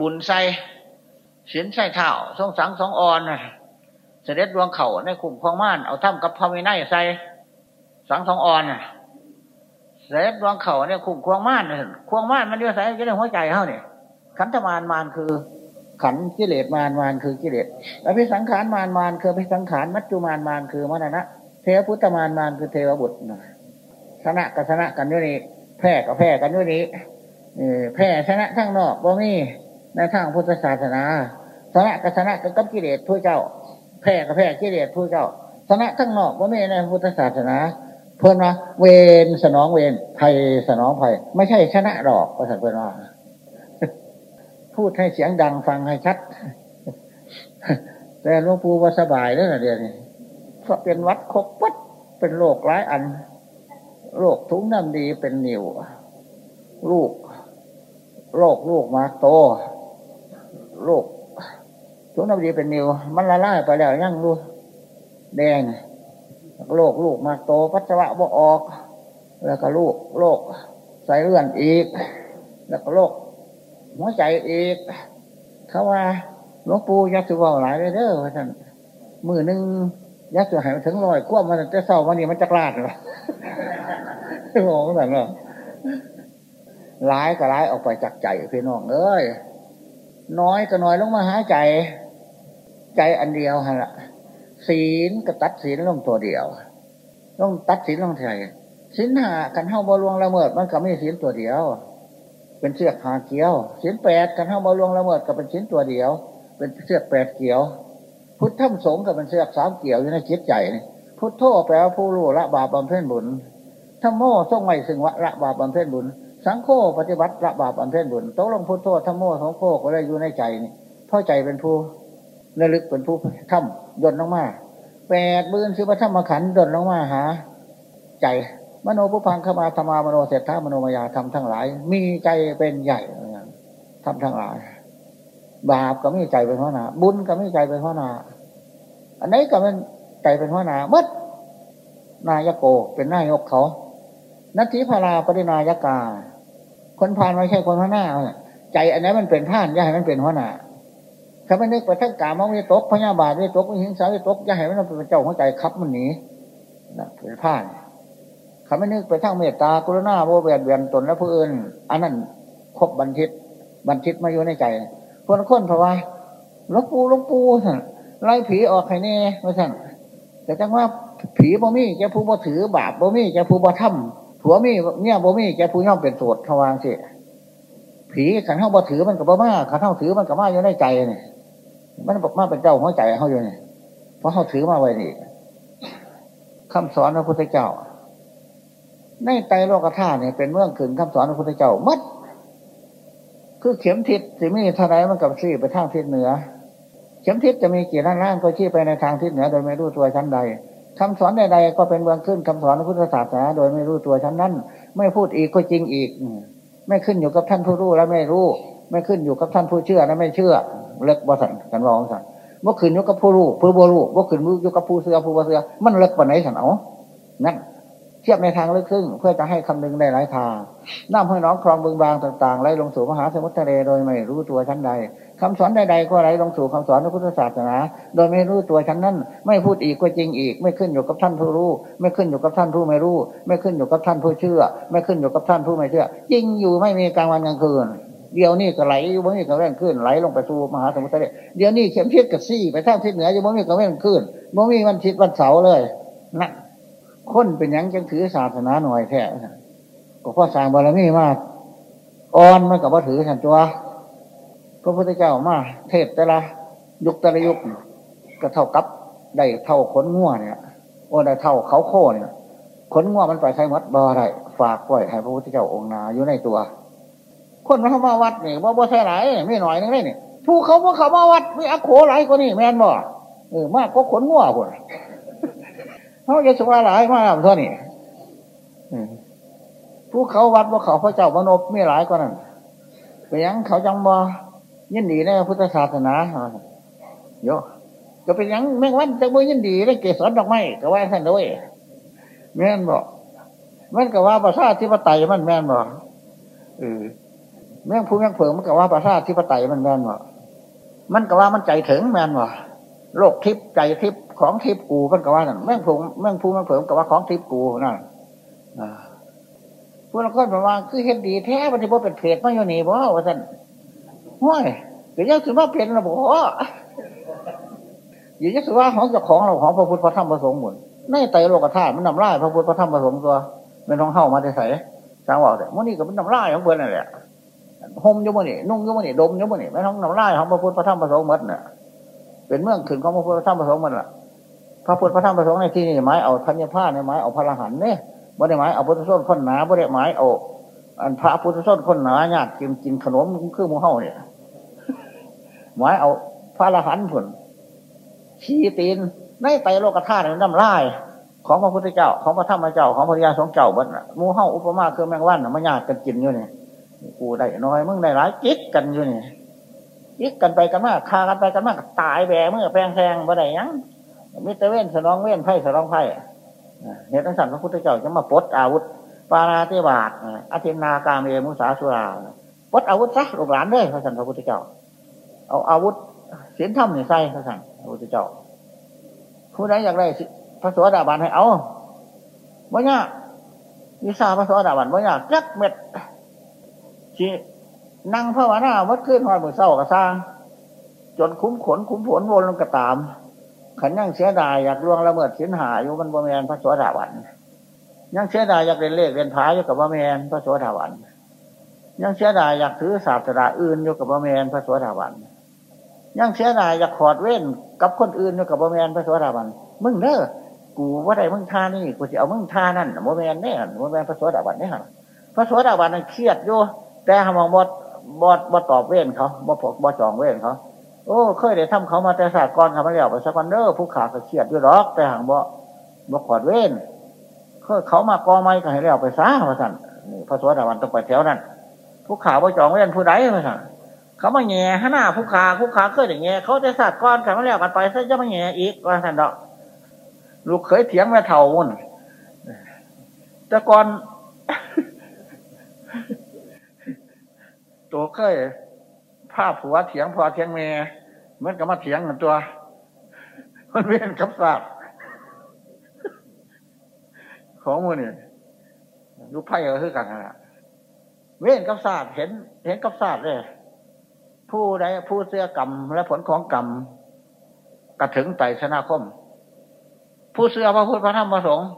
บุญใส่ศีลใส่เท้าทรงสังสองอ่อนเสด็จดวงเข่าในขุมคลองม่านเอาถ้ำกับพระวินัยใส่สังสองอ่อนเสด็จดวงเข่าเนี่ยขุมคลองม่านคลองม่านมันเดียวใส่ก็ได้หัวใจเขาเนี่ยขันธมารมานคือขันกิเลสมารมานคือกิเลสอภิสังขารมารมานคืออภิสังขารมัจจุมารมานคือมรณะ เทวพุทธมารมานคือเทวบุตรชนะกับชนะกันด้วยนี้แพ้กับแพ้กันด้วยนี้แพ้ชนะทั้งนอกบ่มี ในทางพุทธศาสนาชนะกับชนะกับกิเลสผู้เจ้า แพ้กับแพ้กิเลสผู้เจ้าชนะทั้งนอกบ่าไมีในพุทธศาสนา เพื่อนว่าเวนสนองเวนภัยสนองภัยไม่ใช่ชนะดอกประสาทเพื่อนว่าพูดให้เสียงดังฟังให้ชัด แต่หลวงปู่ว่าสบายแล้วนะเดี๋ยวนี้เพราะเป็นวัดครบวัดเป็นโรคร้ายอันโรคทุ้งน้ำดีเป็นนิวลูกโรคลูกมาโต โรคทุ้งน้ำดีเป็นนิว มันละลายไปแล้วยังดูแดงโรคลูกมาโตปัสสาวะบ่ออก แล้วก็ลูกโรคใส่เลื่อนอีก แล้วก็โรคหัวใจอีก เขาว่าหลวงปู่ยักษ์สุวรรณหลายเลยเด้อท่านมือหนึ่งยักษ์จะหายถึงลอยควบมันจะเศร้าวันนี้มันจะกลาดหรอมองแบบนั้นร้ายก็ร้ายออกไปจากใจพี่น้องเอ้ย น้อยก็น้อยลงมาหาใจ ใจอันเดียวฮะละศีลก็ตัดศีลลงตัวเดียวต้องตัดศีลลงใจศีลหากันเท่าบอลวงละเมิดมันก็ไม่ศีลตัวเดียว เป็นเสือกหาเกี้ยวศีลแปดกันเท่าบอลวงละเมิดก็เป็นศีลตัวเดียว เป็นเสือกแปดเกี้ยว พุทธธรรมสงฆ์ก็เป็นเสือกสามเกี่ยวอยู่ในจิตใจนี่พุทโธแปลว่าผู้รู้ละบาปบำเพ็ญบุญธรรมโมส่งไม่สึงวะละบาปบำเพ็ญบุญ สังโฆปฏิบัติละบาปบำเพ็ญบุญโตลงพุทโธธรรมโมสังโฆก็ได้อยู่ในใจนี่พ่อใจเป็นผู้ระลึกเป็นผู้ทำยนต์ลงมาแปดบืนคือพระธรรมขันธ์ดนลงมาหา ใจมโนผู้พังขมาธรรมามโนเสร็จามโนมายาทำทั้งหลาย มีใจเป็นใหญ่ทำทั้งหลาย บาปก็มีใจเป็นหัวหน้าบุญก็มีใจเป็นหัวหน้าอันนี้ก็เป็นใจเป็นหัวหน้ามัดนายโกเป็นนายกเขา นัตถิพาราปรินายกา คนพานไม่ใช่คนหัวหน้าใจอันนี้มันเป็นท่านย่าให้มันเป็นหัวหน้าถ้าไม่นึกไปทั้งกามวิตกพญาบาทวิตกหิงสาวิตกย่าให้มันเป็นเจ้าหัวใจคับมันหนีนะเป็นผ่านเขาไม่นึกไปทั้งเมตตากรุณาโบเบียดเบียนตนและผู้อื่นอันนั้นครบบันทิตบันทิตมาอยู่ในใจคนคนเพราะว่าลกปูลกปูสั่นไล่ผีออกใครแน่ไม่สั่แต่จังว่าผีบ่มีแกผู้บ่ถือบาปบ่มีแกผู้บ่ทำ ผัวมีเนี่ยบ่มีแกผู้ย่อมเป็นโสดทวางสิผีขันเท่าบ่ถือมันกับบ่มาขันเท่าถือมันกับมาอยู่ในใจเนี่ยมันบอกมาเป็นเจ้าหัวใจเขาอยู่เนี่ยเพราะเขาถือมาไว้นี่คำสอนพระพุทธเจ้า ในไตโลกธาตุเนี่ยเป็นเมืองขึงคำสอนพระพุทธเจ้ามัดคือเข็มทิศสิมีเท่าไรมันกับชี้ไปทางทิศเหนือ เข็มทิศจะมีกี่ล้านล้านก็ชี้ไปในทางทิศเหนือ โดยไม่รู้ตัวชั้นใด คำสอนใดๆก็เป็นเมืองขึ้นคำสอนพุทธศาสนาโดยไม่รู้ตัวชั้นนั้น ไม่พูดอีกก็จริงอีก ไม่ขึ้นอยู่กับท่านผู้รู้และไม่รู้ ไม่ขึ้นอยู่กับท่านผู้เชื่อและไม่เชื่อ เลิกบ่สันกันว่าของสันบ่ขึ้นอยู่กับผู้รู้ผู้บ่รู้บ่ขึ้นอยู่กับผู้เสือผู้บ่เสือมันเลิกปานไหนสันเอานั่นเทียบในทางลึกซึ้งเพื่อจะให้คำนึงได้หลายทางน้ำให้น้องคลองบึงบางต่างๆไหลลงสู่มหาสมุทรทะเลโดยไม่รู้ตัวชั้นใด คำสอนใดๆก็ไหลงสู่คำสอนในพุทธศาสนา โดยไม่รู้ตัวชั้นนั้น ไม่พูดอีกก็จริงอีก ไม่ขึ้นอยู่กับท่านผู้รู้ ไม่ขึ้นอยู่กับท่านผู้ไม่รู้ ไม่ขึ้นอยู่กับท่านผู้เชื่อ ไม่ขึ้นอยู่กับท่านผู้ไม่เชื่อ จริงอยู่ไม่มีกลางวันกลางคืน เดี๋ยวนี้ก็ไหลอยู่บ่มีก็แว่งขึ้นไหลลงไปสู่มหาสมุทรทะเลเดี๋ยวนี้เข็มทิศกับซี่ไปทางทิศเหนืออยู่บ่มีก็แว่งขึ้นบ่มีวันทิศวันเสาร์เลยนะคนเป็นยังจังถือศาสนาหน่อยแท้ก็พ่อสร้างบารมีมากอ่อนมันกับว่าถือฉันตัว พระพุทธเจ้ามาเทศแต่ละยุคแต่ละยุคก็เท่ากับได้เท่าขนง่วเนี่ยโอ้ได้เท่าเขาโค่เนี่ยขนง่วมันไปใช้มัดบ่ได้ฝากไว้ให้พระพุทธเจ้าองค์นาอยู่ในตัว คนมาเข้ามาวัดนี่บ่าบ่ใช่หลายไม่หน่อยนึงได้นี่ผู้เขาว่าเขามาวัดมีอโคหลายกว่านี่แม่นบ่เออมากก็ขนงัวคนเขาจะสุภาหลายมากเท่านี้ผู้เขาวัดว่าเขาพระเจ้ามโนมีหลายกว่านั้นไปยังเขาจังบ่ ยินดีในพุทธศาสนาโยก็เป็นยังแม่งวันจะบ่ยินดีในเกศรดอกไม้ก็ว่าท่านด้วยแม่นบอกมันก็ว่าประชาธิปไตยมันแม่นบอกเออเมื่อผู้เมื่อเผิงมันก็ว่าประสาทที่ปไตยมันแม่นวะมันก็ว่ามันใจถึงแม่นวะโลกทิพย์ใจทิพย์ของทิพย์กูมันก็ว่านั่นเมื่อผู้เมื่อผู้เมื่อเผิงก็ว่าของทิพย์กูนั่นผู้ละคนบอกว่าคือเห็นดีแท้มันจะเป็นเพจมาอยู่นี่บ่ว่าท่าน ห้อยเดี๋ยวจะว่าเป็นระบบอยู่จะว่าของเจ้าของเราของพระพุทธพระธรรมพระสงฆ์หมดในไตโลกธาตุมันนำลายพระพุทธพระธรรมพระสงฆ์ตัวเป็นท้องเข้ามาได้ใส่สางว่าแต่มื่อนี้ก็เป็นนำลายของเพื่อนนั่นแหละห่มยุ่มื่อนี่นุ่งยุ่มื่อนี่ดมยุ่มื่อนี่ไม่ท้องนำลายของพระพุทธพระธรรมพระสงฆ์หมดเนี่ยเป็นเมืองขึ้นของพระพุทธพระธรรมพระสงฆ์มันละพระพุทธพระธรรมพระสงฆ์ในที่นี้หมายเอาธัญญาในหมายเอาพระรหันเนี่ยบ่ได้หมายเอาพุทธส้นคนหนาบ่ได้หมายเอา อันพระพุทธส้นคนหนาญาติกินกินขนมเครื่องมือเฮาเนี่ยหมายเอาพระรหันผลชี้ตีนในไตโลกธาตุน้ำลาย ของพระพุทธเจ้า ของพระธรรมเจ้าของพระยาสงเจ้าบัดมูเฮาอุปมาคือแมงวันมันญาติกันกินอยู่เนี่ยกูได้น้อยมึงได้หลายจิกกันอยู่นี่จิกกันไปกันมากคากันไปกันมากตายแบเมื่อแปลงแทงบ่ได้ยังมิตรเว้นสนองเว้นไพ่สนองไพ่เหตุนั้นสันพระพุทธเจ้าจะมาปลดอาวุธ ปาราติบาตอาทินากาเมมุสาสุราปลดอาวุธซะลูกหลานด้วยพระสันพระพุทธเจ้า เอาอาวุธเสียนถ้ำเนี่ยใส่พระสันพระพุทธเจ้า ผู้ใดอยากได้พระสวัสดิบาลให้เอาบ่ยากวิชาพระสวัสดิบาลบ่ยากจักเม็ดที่นั่งภาวนาวัดขึ้นหอยมือเศร้ากระซ้างจนคุ้มขนคุ้มผลวนลงกระตาม ขันยังเสียดายอยากล่วงละเมิดสินหาอยู่มันบ่แมนพระสวัสดิบาล ยังเสียดายอยากเรียนเลขเรียนพายอยู่กับบ่แมนพระสวัสดิบาลยังเสียดายอยากถือศาสนาอื่นอยู่กับบ่แมนพระสวัสดิบาลยังเสียดายอยากขอดเว้นกับคนอื่นอยู่กับบ่แมนพระสวัสดิบาลมึงเด้อกูว่าได้มึงท่านี่กูจะเอามึงท่านั่นโมแมนเนี่ยโมแมนพระสวสดาบันเนี่ยพระสวสดาบันนั้นเครียดอยู่แต่หามองบอดบดบดตอบเว้นเขาบดบดจองเว้นเขาโอ้เคยได้ทำเขามาแต่ศาสตร์ก่อนเขามาแล้วไปสักวันเด้อผู้ขาก็เครียดอยู่หรอกแต่หางบ่บ่ขอดเว้น เคยเขามากอไม้ก็ให้แล้วไปซะพระสันนี่พระสวัสดาบันต้องไปแถวนั้นผู้ขาบ่จองเว้นผู้ใดพระสันเขามาแง่หน้าผู้ขาผู้ขาเคยได้แง่เขาแต่ศาสตร์ก่อนเขามาแล้วกันไปซะจะมาแง่อีกพระสันดอกลูกเคยเถียงแม่เท่ามุ่นแต่ก่อนตัวเคยภาพผัวเถียงพอเถียงเมย์เหมือนกับมาเถียงกันตัว มันเวียนกับศาสตร์ ของมือนี่ลูกไพ่ก็คือกันนะเว้นกับศาสตร์เห็น เห็นกับศาสตร์เลยผู้ใดผู้เสื้อกรรมและผลของกรรมกระถึงไตชนาคม ผู้เสื่อพระพุทธพระธรรมพระสงฆ์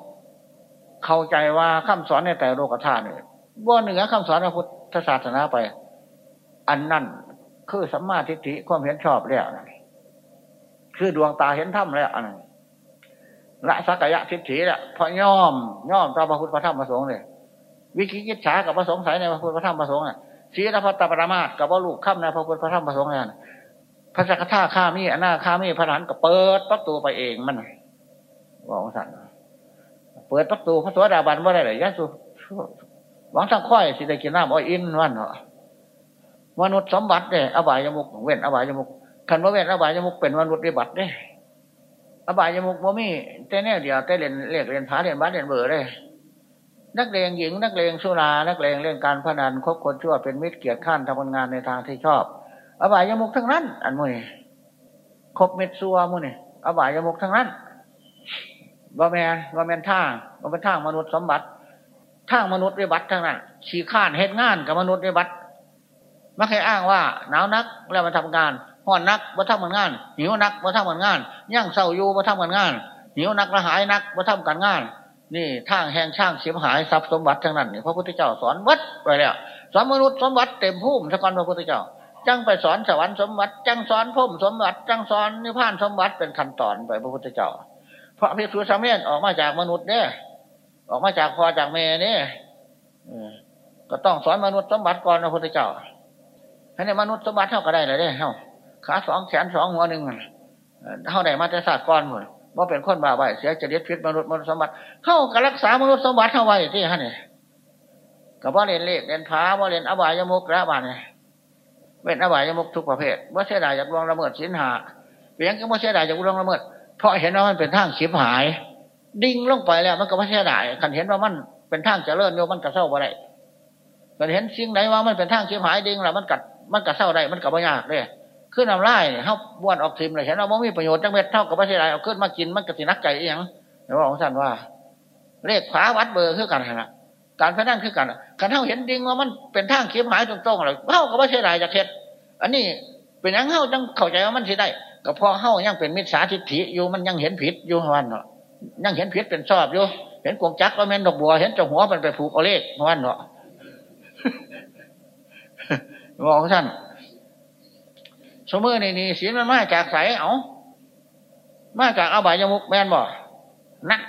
เข้าใจว่าคำสอนในแต่โลกธาตุเนี่ยว่าเหนือคำสอนพระพุทธศาสนาไป อันนั่นคือสัมมาทิฏฐิความเห็นชอบแล้วนะคือดวงตาเห็นธรรมแล้วอันนั้น ละสักกายะทิฏฐิแหละพอย่อมย่อมต่อพระพุทธพระธรรมพระสงฆ์เลยวิคิกิจฉากับพระสงฆ์ใสในพระพุทธพระธรรมพระสงฆ์น่ะศีลพัตตปรมาตกับว่าลูกข้ามในพระพุทธพระธรรมพระสงฆ์นั่นพระสักท่าข้ามีอนาข้ามีพระฐานก็เปิดประตูไปเองมันบอกสั่นเปิดประตูพระสวัสดาบันว่าได้เลยยะสุหวังทั้งค่อยสิได้กินน้ำอ้อยอินวันเหรอมนุษย์สมบัติเนี่ยอบายยมุกเว้นอบายยมุกคันว่าเว้นอบายยมุกเป็นมนุษย์ปฏิบัติเนี่ย อบายยมุกบ่มีแต่แน่เดียวแต่เรียนเรียกเรียนผาเรียนบ้านเรียนเบอร์เลยนักเลงหญิง นักเลงสุรานักเลงเล่นการพนันคบคนชั่วเป็นมิตรเกียรติข้านทำงานในทางที่ชอบ อบายยมุกทั้งนั้น อันมุนี่คบเม็ดซัวมุนี่อบายยมุกทั้งนั้นว่แมนว่แมนท่างว่าเป็นทามนุษย์สมบัติท่ามนุษย์วิบัติทั้งนั้นขี่ข้านเหตุงานกับมนุษย์วิบัติไม่เคยอ้างว่าหนาวนักแล้วมาทำงาน ห่อนนักมาทำเหมือนงานหิวนักมาทำเหมือนงานย่างเศร้าอยู่มาทำเหมือนงานหิวนักละหายนักมาทำการงาน นี่ทางแห่งช่างเสียหายทรัพย์สมบัติทั้งนั้นนี่พระพุทธเจ้าสอนวัดไปแล้วสอนมนุษย์สมบัติเต็มภูมิสกันพระพุทธเจ้าจังไปสอนสวรรค์สมบัติจังสอนพุ่มสมบัติจังสอนนิพพานสมบัติเป็นขั้นตอนไปพระพุทธเจ้าพระพิสุสามเณรออกมาจากมนุษย์เนี่ยออกมาจากพ่อจากแม่เนี่ยก็ต้องสอนมนุษย์สมบัติก่อนนะพุทธเจ้าให้ในมนุษย์สมบัติเท่าก็ได้เลยเนี่ยเท่า ขาสองแขนสองหัวหนึ่งเท่าไหนมาแต่ศาสตร์ก่อนหมดว่าเป็นคนบาใบเสียจะเลียดพิษมนุษย์มนุษย์สมบัติเข้ากับรักษามนุษย์สมบัติเท่าไว้ที่ฮะเนี่ยกับว่าเรียนเลขเรียนพาว่าเรียนอบายมุกระบาดเนี่ยเป็นอบายมุกทุกประเภทว่าเสียดายจากลวงละเมิดสินหาเพียงก็ว่าเสียดายจากลวงละเมิดเพราะเห็นว่ามันเป็นทางชิบหาย ดิ่งลงไปแล้วมันก็ไม่ใช่ได้คันเห็นว่ามันเป็นทางเจริญโยมันกระเซ้าอะไรก็เห็นสิ่งไหนว่ามันเป็นทางเชียหายดิ่งแล้วมันกัดมันกัดเศร้าได้มันกัดบ่ยากเลย ขึ้นน้ำลายเนี่ยเขาบ้วนออกทิมเลยเห็นว่ามันมีประโยชน์จังเม็ดเท่ากับไม่ใช่ไรเอาขึ้นมากินมันกระสินักไก่เอียงเดี๋ยวบอกท่านว่าเลขขวาวัดเบอร์คือกันนะการพนันคือกันการเท่าเห็นดิงว่ามันเป็นทางเชียหมายตรงๆเลยเท่ากับไม่ใช่ไรจะเท็ดอันนี้เป็นยังเท่าจังเข้าใจว่ามันสิได้ก็พอเท่ายังเป็นมิจฉาทิฏฐิอยู่มันยังเห็นผิดอยู่วันเนาะยังเห็นผิดเป็นชอบอยู่เห็นกวงจักว่าแม่นดอกบัว เห็นเจ้าหัวมันไปผูกเอาเลขวันเนาะมองท่าน สมมติในนี้ศีลมันมาจากใสเอามาจากอาบายมุกแม่นบ่นะ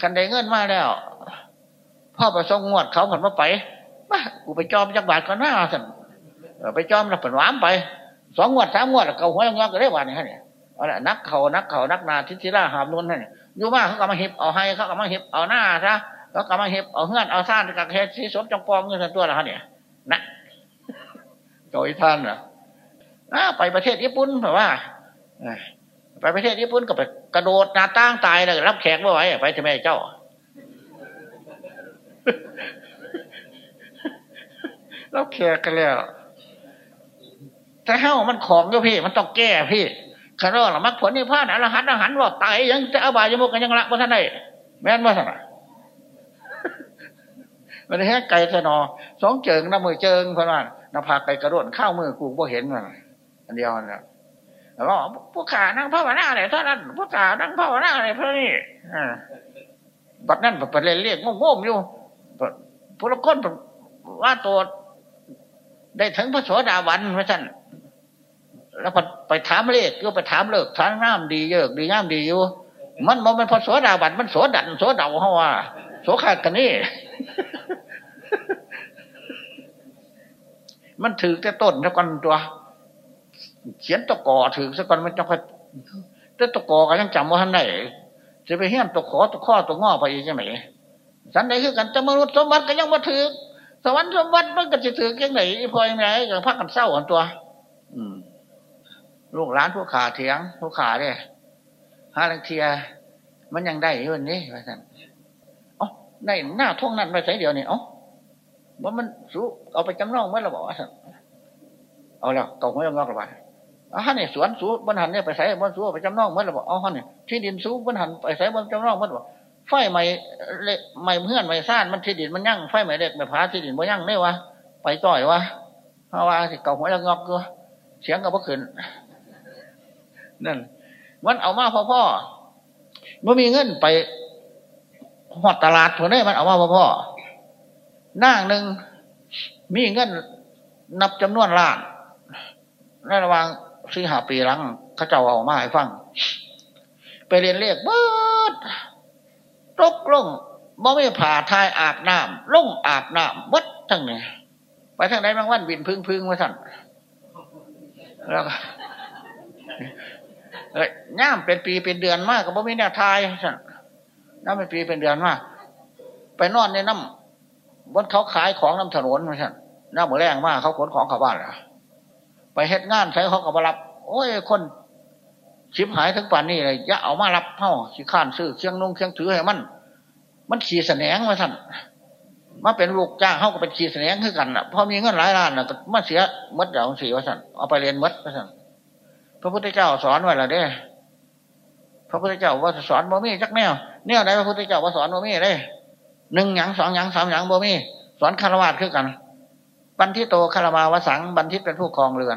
คันได้เงินมาแล้วพ่อประสงงวดเขาผันมาไปมากูไปจอมจักบาทก็น่าสันไปจอมแล้วผันหวามไปสองงวดสามงวดเขาหัวงอกก็ได้วันนี้ฮะเนี่ยเอาละนักเขานักเขานักนาทิศิราหามนุ่นนี่อยู่มาเขาก็มาเห็บเอาให้เขาก็มาเห็บเอาหน้าซะเขาก็มาเห็บเอาเฮือนเอาซ่านกับเฮ็ดที่สมจงปองเงินตัวละฮะเนี่ยนะโดยท่าน นะไปประเทศญี่ปุ่นเพราะว่าไปประเทศญี่ปุ่นก็ไปกระโดดหน้าตั้งตายเลยรับแขกไม่ไหวไปทำไมเจ้า รับแขกกันแล้วถ้าเฮ้ามันของก็พี่ มันต้องแก้พี่ขรอหรอมักผลนี่พลาดอรหันอรหันว่าตายยังจะอบายยมุกกันยังละว่าท่านได้แม่นว่าท่านมันแค่ไก่จะนอสองเจิงน้ำมือเจิงเพราะว่าน้ำผากไก่กระโดดข้าวมือกูบ่เห็นมัน อันเดียวนะแล้วก็พวกขานั่งพ่อวนาอะไรเท่านั้นพวกขานั่งพ่อวนาอะไรเพื่อนี่บัดนั้นบัดเรียนเรียกงงๆอยู่พวกคนว่าตัวได้ถึงพระโสดาวันพระท่านแล้วพอไปถามเลขก็ไปถามเลิกทางน้ำดีเยอะดีน้ำดีอยู่ มันมันเป็นพอโสดาบันมันโสดันโสเดาเขาว่าโสขาดกันนี่ มันถือแต่ต้นแล้วกันตัว เขียนตะกอถือสักกันมันจะค่อยแต่ตะกอก็ยังจำว่าท่านไหนจะไปเฮี้ยนตะขอตะข้อตะง้อไปอีกใช่ไหมสันใดคือกันจะมนุษย์สมบัติก็ยังมาถือสวรรค์สมบัติมันก็จะถือยังไงพอยังไงอย่างพักกันเศร้ากันตัว อืมลูกร้านผู้ขาเถียงผู้ขาเนี่ยฮาลังเทีย มันยังได้อยู่นี่ว่าท่านอ๋อในหน้าท่องนั้นไปใส่เดียวนี่อ๋อว่ามันสู้เอาไปจำนองเมื่อเราบอกว่าท่านเอาแล้วเก่าไม่ต้องงอกระบา อ๋อฮะเนี่ยสวนสู้บนหันเนี่ยไปใส่บนสู้ไปจำนองเมื่อเราบอกอ๋อฮะเนี่ยที่ดินสู้บนหันไปใส่บนจำนองเมื่อบอกไฟใหม่เล็กใหม่เพื่อนใหม่ซ่านมันที่ดินมันยั่งไฟใหม่เล็กแบบพาที่ดินมันยั่งเนี่วะไปต่อยวะเพราะว่าเก่าหัวจะงอกก็เสียงก็บ่ขึ้นนั่นมันเอามาพ่อพ่อมันมีเงินไปหอดตลาดผลได้มันเอามาพ่อพ่อนั่งหนึ่งมีเงินนับจำนวนล้านในระหว่าง สี่หาปีหลังเขาเจ้าเอามาให้ฟัง ไปเรียนเลขเบิดตกลงบ่ไม่ผ่าทายอาบน้ำลงอาบน้ำวัดทั้งนี้ไปทางไหนบางวันบินพึ่งพึ่งมาสั่นแล้วเอ้ยย่ามเป็นปีเป็นเดือนมากก็บ่มีแนวทายสั่นน้ำเป็นปีเป็นเดือนมากไปนอนในน้ำบนเขาขายของน้ำถนนมาสั่นน้ำมือแรงมากเขาขนของเข้าบ้านละ ไปเฮ็ดงานใช้เขาก็มารับ โอ้ยคนชิบหายทั้งป่านนี้เลยอย่าเอามารับเท่าขี้ข้านซื้อเครื่องนุ่งเครื่องถือให้มัน มันขี่แสนงมาสั่นมาเป็นลูกจ้างเขาก็เป็นขี่แสนงคือกันอะพอมีเงินหลายล้านอะก็มาเสียมัดเดี๋ยวสี่ว่าสั่นเอาไปเรียนมัดว่าสั่นพระพุทธเจ้าสอนไว้ละเด้ พระพุทธเจ้าว่าสอนบ่มีจักแนวแนวไหนพระพุทธเจ้าว่าสอนบ่มีเลยหนึ่งหยังสองหยังสามหยังบ่มีสอนคารวะคือกัน บันทิโตคารมาวสัง บันทิตเป็นผู้ครองเรือน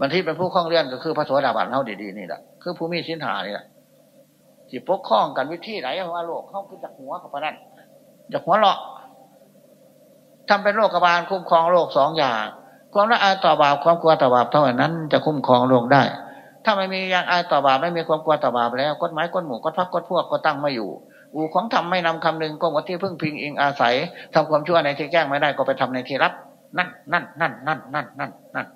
บันทิตเป็นผู้ครองเรือนก็คือพระโสดาบันเท่าดีๆนี่แหละคือผู้มีสินหานี่แหละที่ปกครองกันวิธีไหนว่าโลกเข้าขึ้นจากหัวกับพนันจากหัวเลาะทำเป็นโลกกบาลคุ้มครองโลกสองอย่าง ความละอายต่อบาปความกลัวต่อบาปเท่านั้นจะคุ้มครองโลกได้ ถ้าไม่มีอย่างอายต่อบาปไม่มีความกลัวต่อบาปแล้วกฎหมายกฎหมู่กฎพักกฎพวกก็ตั้งไม่อยู่ อูของทำไม่นำคำนึงก็หมดที่พึ่งพิงอิงอาศัยทำความชั่วในที่แจ้งไม่ได้ก็ไปทำในที่รับ นั่นนั่นนั่นนั่นนั่นนั่นนั่น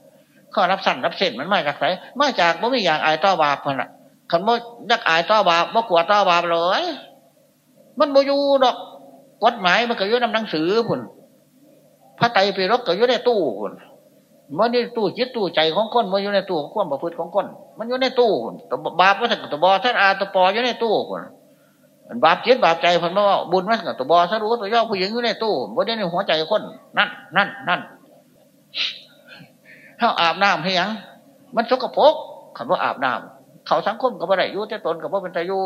ข้อรับสั่นรับเส้นมันไม่จากไหนไม่จากไม่มีอย่างอายต่อบาปคนละคำว่ายักอายต่อบาปว่ากลัวต่อบาปเลย มันโมยูดอกกฎหมายมันก็ยู่ในหนังสือพุ่นพระไตรปิฎกก็อยู่ในตู้พุ่นมันนี่ตู้จิตตู้ใจของคนมันอยู่ในตู้ความประพฤติของคน มันอยู่ในตู้ตบาปว่าสักตบอท่านอาตปออยู่ในตู้คน บาปจิตบาปใจพันว่าบุญมันกับตัวบอสรู้ตัวย่อผู้หญิงอยู่ในตู้บ่ได้ในหัวใจคนนั่นนั่นนั่นถ้าอาบน้ำให้ยัง มันสกปรกคำว่าอาบน้ำเขาสังคมกับอะไรยู่แต่ตนกับว่าเป็นตายู่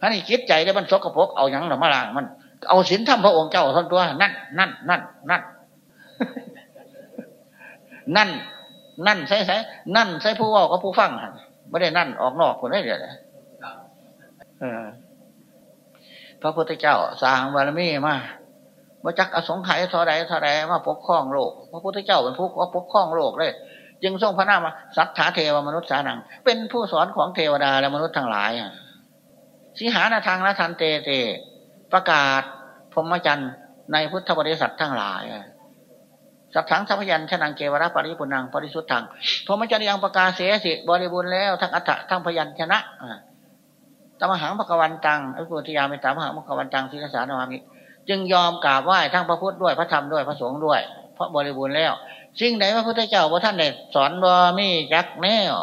ถ้านี่คิดใจได้มันสกปรกเอาอย่างหรือมาล้างมัน เอาศีลทำพระองค์เจ้าท่านตัว นั่นนั่นนั่นนั่นนั่น นั่นใช่ใช่นั่นใช่ผู้ว่ากับผู้ฟังไม่ได้นั่นออกนอกคนได้เดียวเลย พระพุทธเจ้าสร้างบารมีมาว่จักอสงไขยทอใดทอใดมาปกครองโลก พระพุทธเจ้าเป็นผู้ว่าปกครองโลกเลยจึงทรงพระนามสัทธาเทวมนุษย์สานัง เป็นผู้สอนของเทวดาและมนุษย์ทั้งหลายสิหานาทางละทันเตเต ประกาศพรมจรรย์ในพุทธบริษัททั้งหลายสัพทังสัพยัญชนะเกวระปริปุนังปริสุทธังพรมจรรย์ยังประกาศเสสิบริบูรณ์แล้วทั้งอัฏฐทั้งพยัญชนะ ตมหังพระกวันตังอภิปุติยามิตามหังพระกวันตังศิลสานวามิจึงยอมกราบไหว้ทั้งพระพุทธด้วยพระธรรมด้วยพระสงฆ์ด้วย เพราะบริบูรณ์แล้ว สิ่งไหนพระพุทธเจ้าพระท่านเนี่ยสอนว่ามีจักแนว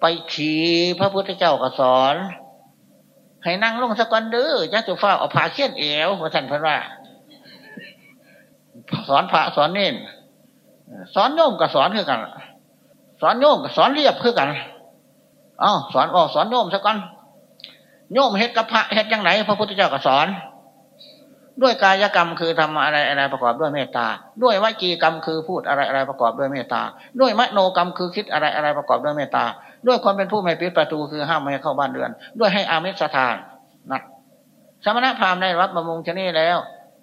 ไปขี่พระพุทธเจ้าก็สอน ให้นั่งลงสักวันดื้อจักจุฟ้าเอาผ้าเขียนเอวพระท่านพระว่า สอนพระสอนเน้นสอนโยมกับสอนคือกัน สอนโยมกับสอนเรียบคือกันอ้าสอนออกสอนโยมสักกัน โยมเฮ็ดกับพระเฮ็ดยังไหนพระพุทธเจ้าก็สอน ด้วยกายกรรมคือทำอะไรอะไรประกอบด้วยเมตตา ด้วยวิจีกรรมคือพูดอะไรอะไรประกอบด้วยเมตตา ด้วยมโนกรรมคือคิดอะไรอะไรประกอบด้วยเมตตา ด้วยความเป็นผู้ไม่ปิดประตูคือห้ามไม่ให้เข้าบ้านเรือน ด้วยให้อามิสทานนักสมณพราหมณ์ได้รับบำรุงชนีแล้ว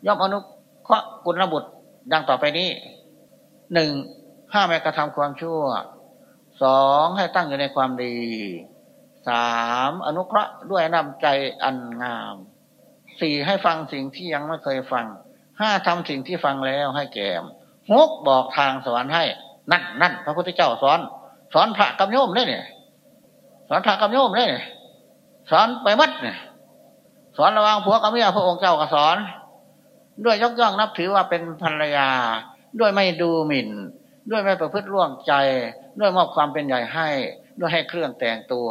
ย่อมอนุเคราะห์กุลบุตรดังต่อไปนี้หนึ่งห้ามไม่กระทำความชั่วสองให้ตั้งอยู่ในความดี สามอนุเคราะห์ด้วยนำใจอันงามสี่ให้ฟังสิ่งที่ยังไม่เคยฟังห้าทำสิ่งที่ฟังแล้วให้แก่มหกบอกทางสวรรค์ให้ นั่นนั่นพระพุทธเจ้าสอน สอนพระกำโยมเลยเนี่ยสอนพระกำโยมเลยเนี่ยสอนไปมัดเนี่ยสอนระวังผัวกับเมียพระองค์เจ้าก็สอน ด้วยยกย่องนับถือว่าเป็นภรรยา ด้วยไม่ดูหมิ่น ด้วยไม่ประพฤติร่วงใจ ด้วยมอบความเป็นใหญ่ให้ ด้วยให้เครื่องแต่งตัว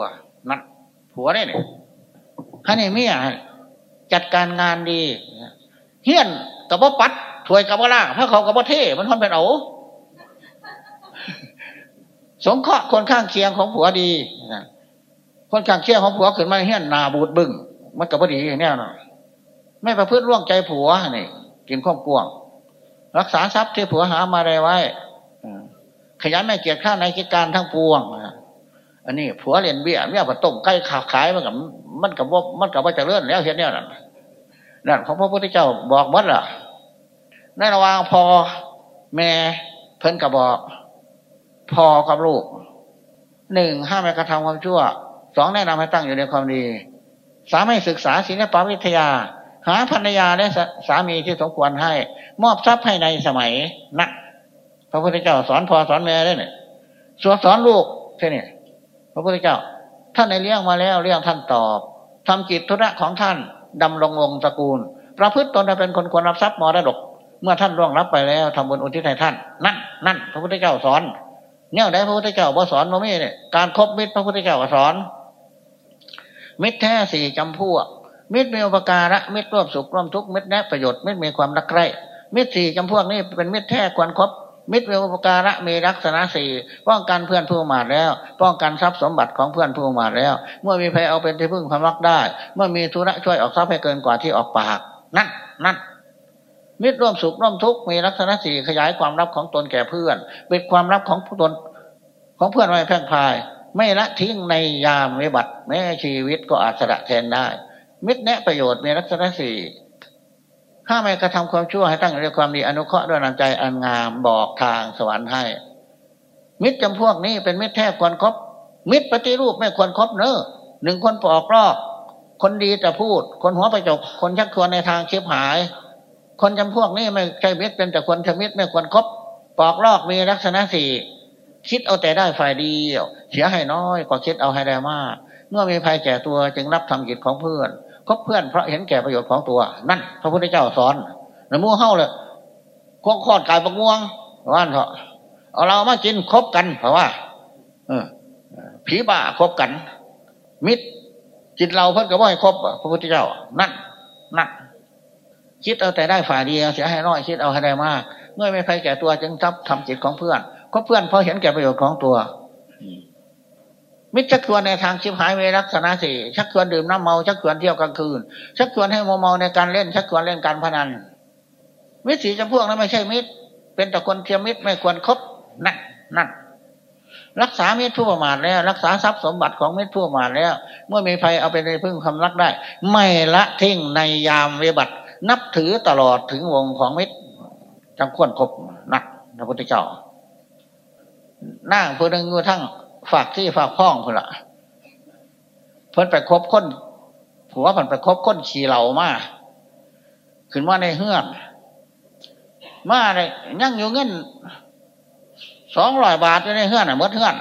นั่นผัวได้เนี่ยข้านี่เมียจัดการงานดีเฮี้ยนกับว่าปัดถวยกับว่าล่างพระเขากับว่าเท่มันคนเป็นเอาสงเคราะห์คนข้างเคียงของผัวดีคนข้างเคียงของผัวขึ้นมาเฮี้ยนนาบูดบึ้งมันกับว่าดีเนี่ยนะไม่ประพฤติร่วงใจผัวนี่กินข้อมกวง รักษาทรัพย์ที่ผัวหามาได้ไว้ขยันไม่เกียจข้าในกิจการทั้งปวง อันนี้ผัวเรียนเบี้ยเบี้ยผัต้มใกล้ขาขายมันกับมันกับว่ามันกับว่าจะเลื่อนแล้วเห็นเนี่ยนั่นนั่นของพระพุทธเจ้าบอกมัดล่ะในระหว่างพอแม่เพิ่นกับบอกพอกับลูกหนึ่งห้ามไม่กระทำความชั่วสองแนะนำให้ตั้งอยู่ในความดีสามให้ศึกษาศิลปวิทยา หาภรรยาและสามีที่สมควรให้ มอบทรัพย์ให้ในสมัยนะพระพุทธเจ้าสอนพอสอนแม่ได้เนี่ยสอนสอนลูกใช่เนี่ย พระพุทธเจ้า ท่านในเลี้ยงมาแล้วเลี้ยงท่านตอบทำกิจธุระของท่านดำรงวงตระกูล ประพฤติตนเป็นคนควรรับทรัพย์มรดก เมื่อท่านร่วงรับไปแล้วทำบุญอุทิศให้ท่าน นั่นนั่นพระพุทธเจ้าสอนเนี่ยได้พระพุทธเจ้าบ่สอนโมมี่เนี่ยการครบมิตรพระพุทธเจ้าสอน มิตรแท้สี่จำพวก มิตรมีอุปการะมิตรร่วมสุขร่วมทุกข์มิตรแนะประโยชน์มิตรมีความรักใคร่มิตรสี่จำพวกนี้เป็นมิตรแท้ควรครบ มิตรเวอุปการะมีลักษณะสี่ป้องกันเพื่อนผู้มาแล้ว ป้องกันทรัพย์สมบัติของเพื่อนผู้มาแล้ว เมื่อมีภัยเอาเป็นที่พึ่งความรักได้ เมื่อมีธุระช่วยออกทรัพย์ให้เกินกว่าที่ออกปาก นั่นนั่นมิตรร่วมสุขร่วมทุกข์มีลักษณะสี่ขยายความลับของตนแก่เพื่อนเป็นความลับของตนของเพื่อนไว้แพร่งพาย ไม่ละทิ้งในยามวิบัติแม้ชีวิตก็อาจสละแทนได้ มิตรแนะประโยชน์มีลักษณะสี่ ถ้าไม่กระทำความชั่วให้ตั้งอยู่ในความดีอนุเคราะห์ด้วยน้ำใจอันงามบอกทางสวรรค์ให้ มิตรจำพวกนี้เป็นมิตรแท้ควรครบมิตรปฏิรูปไม่ควรครบเนอหนึ่งคนปอกลอกคนดีแต่พูด คนหัวประจก คนชักชวนในทางเชียบหาย คนจำพวกนี้ไม่ใช่มิตรเป็นแต่คนชมิตรไม่ควรครบปอกลอกมีลักษณะสี่คิดเอาแต่ได้ฝ่ายดีเสียให้น้อยกว่าคิดเอาให้ได้มาก เมื่อมีภัยแก่ตัวจึงรับทำกิจของเพื่อน คบเพื่อนเพราะเห็นแก่ประโยชน์ของตัว นั่น พระพุทธเจ้าสอนในมู่เฮ้าเลยควงคอดกายประงวงว่านเถอะเอาเรามากินคบกัน เพราะว่าผีบ้าคบกัน มิตรจิตเราเพิ่นก็บ่ให้คบพระพุทธเจ้า นั่นนั่นคิดเอาแต่ได้ฝ่ายเดียวเสียให้น้อยคิดเอาให้ได้มากเมื่อไม่ใครแก่ตัวจึงทับทำจิตของเพื่อนก็เพื่อนเพอเห็นแก่ประโยชน์ของตัว มิชักชวนในทางชิบหายเวลักษณะสี่ชักชวนดื่มน้ำเมาชักชวนเที่ยวกลางคืน ชักชวนให้โมเมาในการเล่น ชักชวนเล่นการพนัน มิตรสีจำพวกนั้นไม่ใช่มิตร เป็นแต่คนเทียมมิตรไม่ควรครบนั่นนั่นรักษามิตรทั่วมาทแล้ว รักษาทรัพย์สมบัติของมิตรทั่วมาทแล้ว เมื่อมีใครเอาไปในพึ่งคำรักได้ ไม่ละทิ้งในยามเวบัตินับถือตลอดถึงวงของมิตรจังควรครบนักพระพุทธเจ้านั่งเพื่อนึงอยู่ทั้ง ฝากที่ฝากพ้องเพื่อละเพิ่นไปคบคนผัวเพิ่นไปคบคนขี่เหล่ามาขึ้นมาในเฮือนมาเลยยั่งอยู่เงินสองร้อยบาทอยู่ในเฮือนอะมื่อเฮือน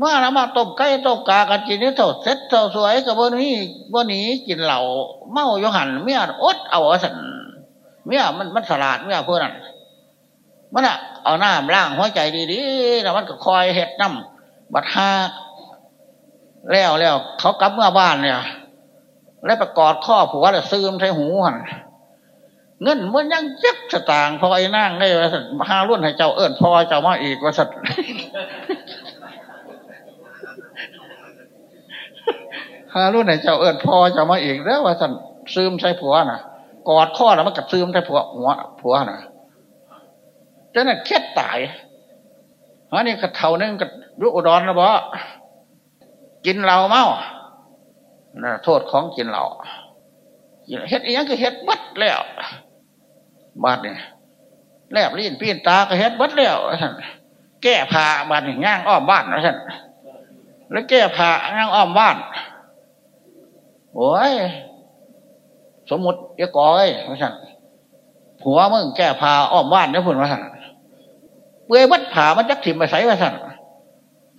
มาแล้วมาต้มไก่ต้มกากันจีนี่เท่าเซ็ตเท่าสวยกับวันนี้วันนี้กินเหล่าเมาโยหันเมียอดเอาสันเมียมันมันสลาดเมียเพื่อนมันอะเอาน้ำล้างหัวใจดีๆแล้วมันก็คอยเห็ดน้ำ บัดฮาแล้วแล้วเขากลับเมื่อบ้านเนี่ย แล้วประกอดข้อผัวแล้วซึมใส่หูหันเงินมันยังเจ็บสตางพอไอ้นั่งได้ว่าสัตว์หารุ่นให้เจ้าเอิญพอเจ้ามาอีกว่าสัตว์หารุ่นให้เจ้าเอิญพอเจ้ามาอีกแล้วว่าสัตว์ซึมใส่ผัวน่ะ กอดข้อแล้วมันกับซึมใส่ผัวหัวผัวน่ะจะนั่นเคล็ดตาย ฮะนี่กระเท่านึงกับยุอุดรนะบ่กินเหล้าเมาน่ะโทษของกินเหล้าเฮ็ดอีหยังก็เฮ็ดบัดแล้วบาดเนี่ยแลบลิ้นปีนตาก็เฮ็ดบัดแล้วท่านแก้ผ้าบาดนี่ย่างอ้อมบ้านนะท่านแล้วแก้ผ้าย่างอ้อมบ้านโอ้ยสมมติยกอยนะท่านผัวมึงแก้ผ้าอ้อมบ้านเนะพุ่นว่าท่าน ปื่อยบัดผ้ามันจักถิ่มไปใส่ว่าท่น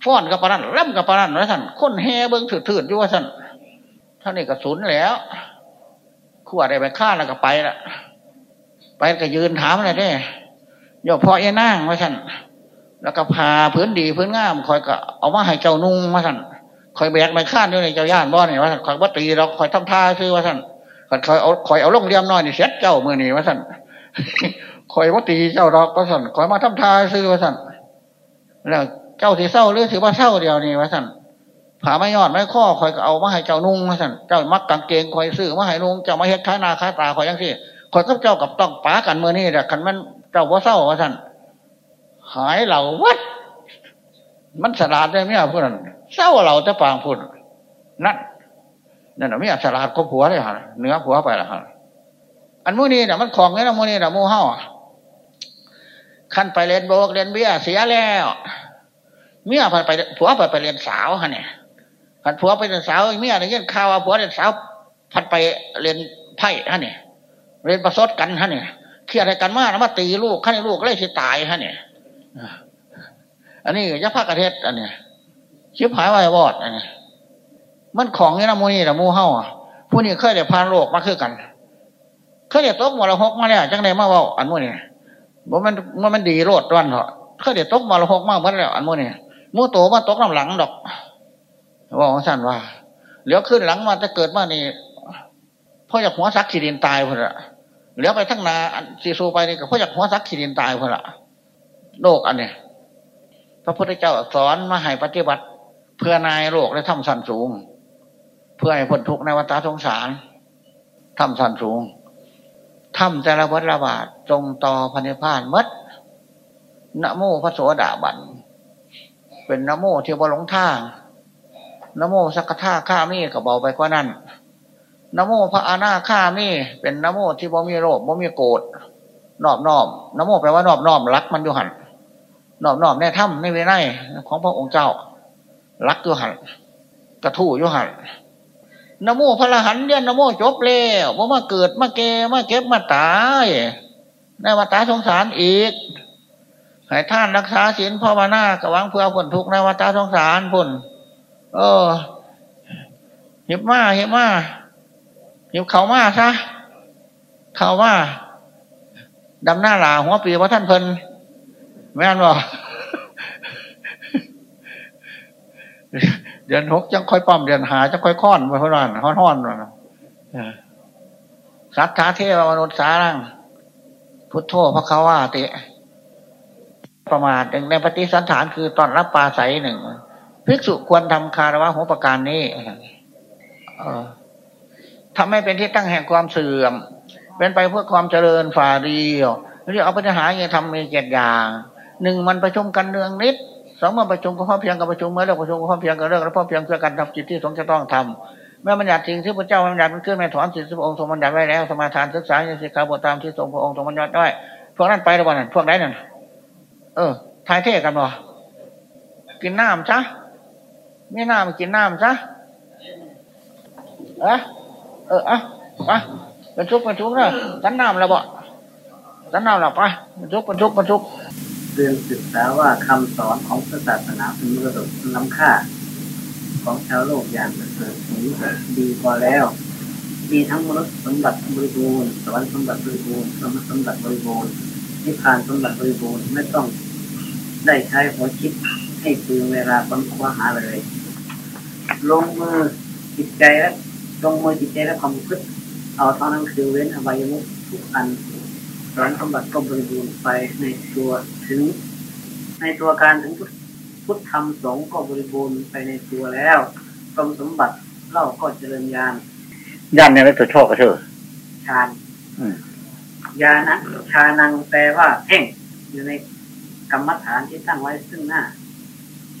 ฟ้อนกับปนันร่ำกับปนันว่าท่นคนแห่เบิ้งถืดๆอยู่ว่าท่นท่านี่ก็สุนแล้วขวดอะไรไปฆ่าแล้วก็ไปละไปก็ยืนถามอะไรได้ยกพอเอ้นั่งว่าท่นแล้วก็พาพื้นดีพื้นงามคอยก็เอามาให้เจ้านุ่งว่าท่นคอยแบกไปข้านด้วยในเจ้าย่านบ่อนี่ว่าท่นคอยวัตีเราคอยทำท่าซื้อว่าท่นคอยเอาคอยเอาลงเรียมน้อยนี่เส็จเจ้ามือนี่ว่าท่น คอยวัตีเจ้าดอกว่าท่นคอยมาทำท่าซื้อว่าท่นแล้วเจ้าที่เศร้าหรือถือว่าเศร้าเดียวนี่ว่าท่นผาไม่ยอดไม่ข้อคอยก็เอามาให้เจ้านุ่งว่าท่นเจ้ามักกางเกงคอยซื้อมาให้นุ่งเจ้ามาเฮ็ดค้านาค้าตาคอยยังสิคอยกับเจ้ากับต้องป้ากันเมื่อนี่แหละคันมันเจ้าว่าเศร้าว่าท่นหายเหล่าวัดมันสลาดได้ไหมพูดนั้นเศร้าเราจะปางพูดนั่นนั่นไม่อยากสลาดคบผัวเลยฮะเนื้อผัวไปละฮะอันมูนี้เนี่ยมันของเงี้ยมูนี้เนี่ยมูเห่า ขั้นไปเรียนโบกเรียนเบี้ยเสียแล้วเมียไปไปผัวไปไปเรียนสาวฮะเนี่ยผัดผัวไปเรียนสาวเมียเนี่ยข่าวว่าผัวเรียนสาวผัดไปเรียนไพ่ฮะเนี่ยเรียนประสดกันฮะเนี่ยเครียดอะไรกันมากนะมาตีลูกขั้นลูกเลยสิตายฮะเนี่ยอันนี้ยักษ์พระกระเทศอันเนี้ยชิบหายวายวอดอันนี้มันของนี่นะมูนี่นะมูเฮ้าผู้นี้เคยเดี๋ยวพานโลกมาคือกัน เคยเดี๋ยวตกมรหกมาแล้วจังไดมาว่าอันมูนี่ บ่มันมันมันดีโรดวันเถอเคยเดี๋ยวตกมรหกมากเมื่อแล้ว อันมูนี่มูโตมาตกน้ำหลังดอกว่าของท่านว่าเหลียวขึ้นหลังมาจะเกิดมานี่พ่ออยากหัวซักขีดินตายเพื่อเหลียวไปทั้งนาสีสูไปนี่ก็พ่ออยากหัวซักขีดินตายเพื่อโลกอันเนี้ยพระพุทธเจ้าสอนมาให้ปฏิบัติ เพื่อนายโลกและทำสันสูง เพื่อให้พ้นทุกข์ในวัฏสงสารทำสันสูง ทำแต่ละวัฏระบาดจงต่อพันิพานมัดนโมพระโสดาบัน เป็นนโมเที่บหลงทางนโมสักท่าข้ามีกับเบาไปกว่านั้นนโมพระอาณาข้ามีเป็นนโมที่บ่มีโรคบ่มีโกรธนอบนอมนโมแปลว่านอบนอมรักมันอยู่หันนอบนอมในถ้ำในเวไนของพระองค์เจ้า รักอยู่หันกระทู้อยู่หัน นโมพระหันเรียนนโมจบแล้วว่ามาเกิดมาเกมาเก็บมาตายในวัฏสงสารอีกให้ท่านรักษาศีลพ่อมาหน้ากวังเพื่อผลทุกข์ในวัฏสงสารพุ่นเออเห็บมาเห็บมาเห็บเขามาซะเขามาดำหน้าหลาหัวปีว่าท่านเพลินแม่นบ่ เดือนหกจังค่อยป้อมเดือนหาจังค่อยค้อนไปเพราะนั้นห้อนห้อนนะสัทธาเทวมนุษย์สารังพุทโธพระเขาว่าเตะประมาทหนึ่งในปฏิสันฐานคือตอนรับปลาใสหนึ่งภิกษุควรทำคารวะหัวประการนี้ทำให้เป็นที่ตั้งแห่งความเสื่อม เป็นไปเพื่อความเจริญฝ่าดีเรียกเอาปัญหาอย่างทำมีเจ็ดอย่าง หนึ่งมันประชุมกันเนืองนิด สองมันประชุมก็พร้อมเพียงกับประชุมเมื่อเรื่องประชุมก็พร้อมเพียงกับเรื่องแล้วพร้อมเพียงเพื่อการทำจิตที่สงจะต้องทำเมื่อบัญญัติสิ่งที่พระเจ้าบัญญัติมันขึ้นแม่ถอนสิ่งที่พระองค์ทรงบัญญัติไว้แล้วสมาทานศึกษาอย่างสิกขาบทตามที่ทรงพระองค์ทรงบัญญัติไว้พวกนั้นไปแล้ววันนั้นพวกไหนนั่นเออทายเทกันบ่กินน้ำจ้ะไม่น้ำกินน้ำจ้ะเออเอออะไปเป็นทุกเป็นทุกเนะสันน้ำแล้วบ่สันน้ำแล้วไปเป็นทุกเป็นทุกเป็นทุก เรียนศึกษาว่าคำสอนของศาสนาเป็นมรดกล้ำค่า ของชาวโลกอย่างเสริฐถึงดีพอแล้ว มีทั้งมนุษย์สมบัติบริบูรณ์สวรรค์สมบัติบริบูรณ์สมสมบัติบริบูรณ์นิพพานสมบัติบริบูรณ์ไม่ต้องได้ใช้หัวคิดให้เปลืองเวลาค้นคว้าหาเลย ลงมือจิตใจแล้วลงมือจิตใจและความคิดเอาเท่านั้นคือเว้นอวัยมุขทุกอัน สอนสมบัติก็บริบูรณ์ไปในตัวถึง ในตัวการถึงพุทธธรรมสงฆ์ก็บริบูรณ์ไปในตัวแล้วกรมสมบัติเล่าก็เจริญญาณญาณเนี่ยไม่ตัวชอบก็เถอะฌานญาณนะฌานังแปลว่าเพ่งอยู่ในกรรมฐานที่ตั้งไว้ซึ่งหน้า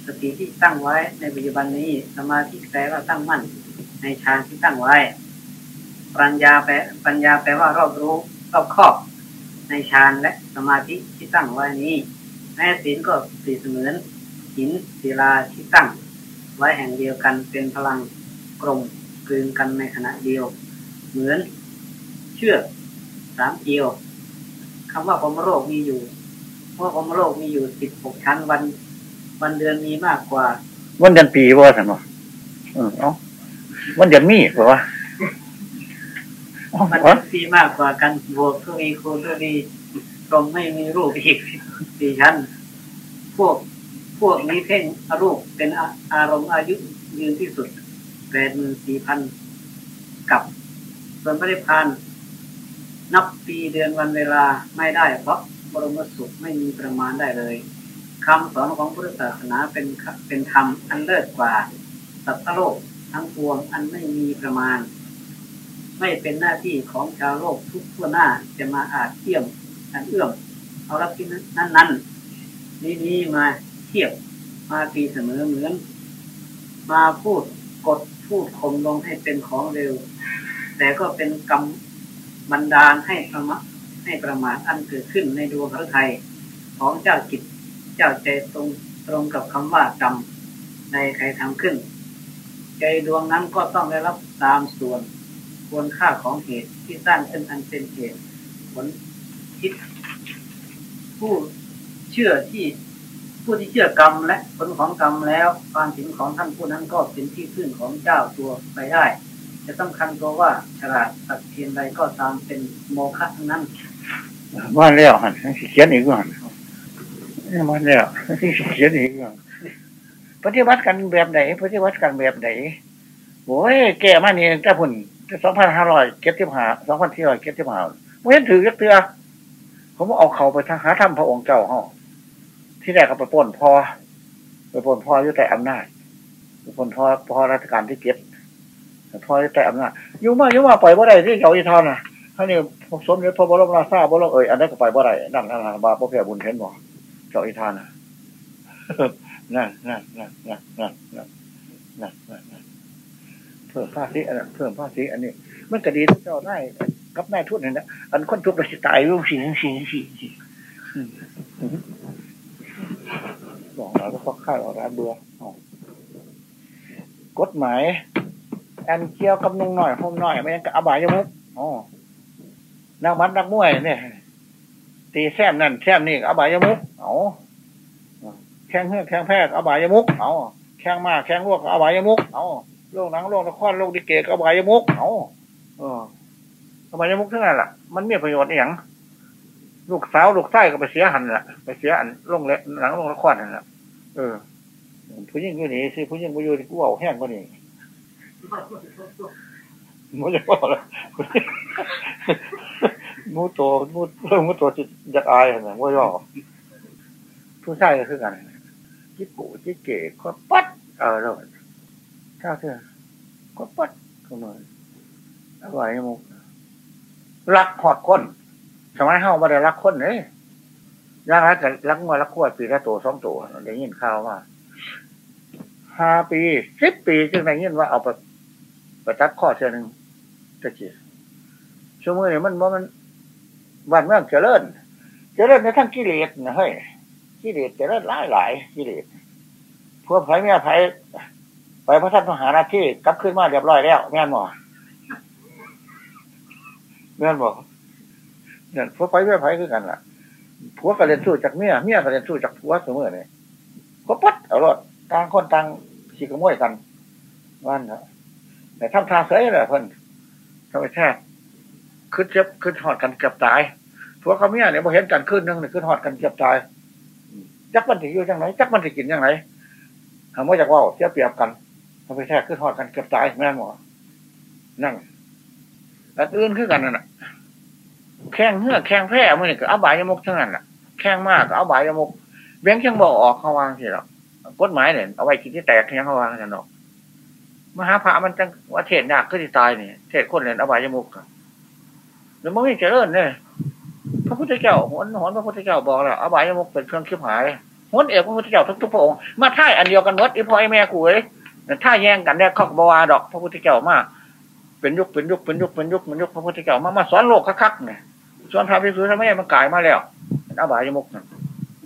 สติที่ตั้งไว้ในปัจจุบันนี้ สมาธิแปลว่าตั้งมั่น ในฌานที่ตั้งไว้ ปัญญาแปลปัญญาแปลว่ารอบรู้รอบครอบ ในฌานและสมาธิที่ตั้งไว้นี้ แม้ศีลก็สีเสมือนหินศิลาที่ตั้ง ไว้แห่งเดียวกันเป็นพลังกลมกลืนกันในขณะเดียว เหมือนเชือกสามเกียวคำว่าพมโรคมีอยู่ เพราะพมโรคมีอยู่สิบหกชั้นวัน วันเดือนมีมากกว่า วันเดือนปีว่าสันบ่เออเอาวันเดือนมีเปล่าวะ มันปีมากกว่ากันบวกก็มีคูณก็มีตรงไม่มีรูปอีกสี่ชั้น พวกพวกนี้เพ่งอรูปเป็นอารมณ์อายุยืนที่สุดแปดหมื่นสี่พันกับส่วนพระนิพพานนับปีเดือนวันเวลาไม่ได้เพราะบรมสุขไม่มีประมาณได้เลยคำสอนของพุทธศาสนาเป็นเป็นธรรมอันเลิศกว่าสัตว์โลกทั้งปวงอันไม่มีประมาณ ไม่เป็นหน้าที่ของชาวโลกทุกทั่วหน้าจะมาอาจเทียมอันเอื้อมเอารับที่นั้นนั้นนี้นี้มาเทียบมาตีเสมอเหมือน มาพูดกดพูดคมลงให้เป็นของเร็ว แต่ก็เป็นกรรมบันดาลให้ประมาให้ประมาทอันเกิดขึ้นในดวงพระไทยของเจ้าจิตเจ้าใจตรงตรงกับคำว่ากรรมในใครทำขึ้น ใจดวงนั้นก็ต้องได้รับตามส่วน ควรค่าของเหตุที่สร้างขึ้นอันเป็นเหตุผลคิด ผู้เชื่อที่ผู้ที่เชื่อกรรมและผลของกรรมแล้วความเห็นของท่านผู้นั้นก็เป็นที่พึ่งของเจ้าตัวไปได้ จะต้องคันตัวว่าฉลาดสักเพียงใดก็ตามเป็นโมฆะทั้งนั้นว่าแล้วหันเขียนอีกก่อนมาแล้วเขียนอีกก่อนปฏิวัติกันแบบไหนปฏิวัติกันแบบไหนโอ้ยแก่มาเนี่ยแต่ผล สองพันห้าร้อยเก็บที่หาสองพันที่ร้อยเก็บที่หาไม่เห็นถือเก็เตือผมเอาเขาไปทหาทำพระองค์เก่าห้อที่แรกก็ไปป่นพอไปป่นพออยู่แต่อำนาจไปป่นพอพอราชการที่เก็บพ่อแต่อำนาจยุ่มากยุ่มากปล่อยบ่ได้ที่เจ้าอีทอนอะท่านนี่สมเด็จพระบรมราชาบรมเอ่ยอันนั้นก็ไปบ่ได้นั่นนั่นบาพระแผ่บุญเห็นบ่เจ้าอีทานอะนั่นนั่นนั่นนั่นนั่นนั่นนั่น เพิ่มภาษีอันเพิ่มภาษีอันนี้ มันก็ดีทุกเจ้าได้กับนายทุนนี่นะอันคนทุกข์เราจะตายรุ่งสิ่งสิงสิงบอกเราก็ค่ายออกร้านเบื่อกฎหมายแอนเกี่ยวกับนุ่งหน่อยห่มหน่อย ไม่งั้นก็อบายยมุกอ๋อนักมัดนักมวยเนี่ยตีแซมนั่นแซมนี่อบายยมุกเอาแข้งเฮือกแข้งแพกอบายยมุกเอาแข้งมาแข้งลวกอบายมุกเอา โรคหนังโรคละครโรคดิเกกอบายมุกเอาเอออบายมุกเท่านั้นแหละมันมีประโยชน์อย่างลูกสาวลูกไส้ก็ไปเสียหันแหละไปเสียอันลงเล็หนังลงละครนั่นแหละเออผู้หญิงอยู่นี่สิผู้หญิงมาอยู่ที่กูเอาแห้งกว่านี้มูจะบอกลยมูโตมูมูโตจิตอยากอายนะมูย่อผู้ชายก็คือกันจิกูจิเก๋ก็ปัดเออแล้ว ถ้าเธอก็ปัดเข้ามาอะไรมุกรักหอดคนสมัยเฮาไม่ได้รักคนเลยย่างรักกับรักงวรักขวดปีละตัวสองตัวได้ยินข่าวว่าห้าปีสิบปีจึงได้ยินว่าเอาไปไปตัดข้อเชือหนึ่งตะกี้ช่วโมงนี้มันว่ามันวันเมืองเจริญเจริญในทั้งกิเลสนะเฮ้ยกิเลสเจริญหลายหลายกิเลสพวกไผ่เมียไผ่ ไปพระท่านมหานาที่กลับขึ้นมาเรียบร้อยแล้วแม่นบ่แม่นบ่เนี่ยพวกไผ่เมียไผ่คือกันล่ะผัวก็เรียนสู้จากเมียเมียก็เรียนสู้จากผัวเสมอเนี่ยก็ปัดเอารถต่างคนต่างขี่กระมวยกันวันเถอะแต่ทำทางเสยเลยเพิ่นทำไมแท้ขึ้นเจ็บขึ้นหอดกันเกือบตายผัวเขาเมียเนี่ยพอเห็นกันขึ้นนึงเนี่ยขึ้นหอดกันเกือบตายจักมันถึงอยู่จังไหนจักมันถึงกินจังไหนหาว่าจากว่าเสียเปรียบกัน ทำไมแท้ขึ้นหอดกันเกือบตายแม่หมอ นั่งแล้วอื่นขึ้นกันนั่นแหะแข้งเหื่อแข้งแพร่มันนี่ก็อบายยมกทั้งนั้นแหละแข้งมากก็อบายยมกเบี้ยงเชียงบอกออกเขาวางสิหรอกกฎหมายเนี่ยเอาไว้คิดที่แตกยังเขาวางกันหรอกมหาพระมันจังว่าเทศยากก็ที่ตายนี่เทศคนเรียนอบายยมกแล้วมันไม่เจริญเนี่ยพระพุทธเจ้าหนหนพระพุทธเจ้าบอกแล้วอบายยมกเป็นเครื่องคิดหายหนเอกพระพุทธเจ้าทุกทุกพระองค์มาท่ายอันเดียวกันหมดอีพ่อไอแม่กูเลย ท่าแย่งกันเนี่ยเขาบวาดอก พระพุทธเจ้ามาเป็นยุคเป็นยุคเป็นยุคเป็นยุคเป็นยุคพระพุทธเจ้ามามาสอนโลกคักๆเนี่ยสอนพระพิสุทธิ์ทำไมมันกลายมาแล้วอบายมุก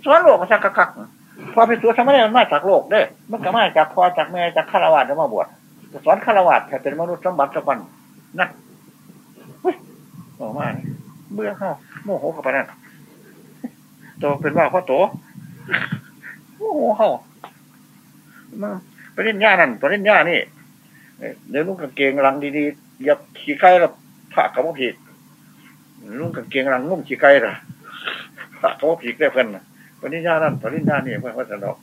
สอนโลกมาสักคักๆพอพิสุทธิ์ทำไมมันมาจากโลกเด้มันก็มาจากพ่อจากแม่จากฆราวาสมาบวชสอนฆราวาสแต่เป็นมนุษย์สมบัติสักวันนั่นเฮ้ยออกมาเบื่อเข้าโมโหเข้าไปนั่นโตเป็นว่าข้อโตโมโหเข้ามันป ริญญานั่นปริญญานี่เดี๋ยวนุ่งกางเกงรังดีๆอย่าขี่ไก่ละผ่ากับว่าผิดนุ่งกางเกงรังนุ่มขี่ไก่ละผ่ากับว่าผิดได้เพื่นปริญญานั่นปริญญานี่เพื่อนว่าจะดอก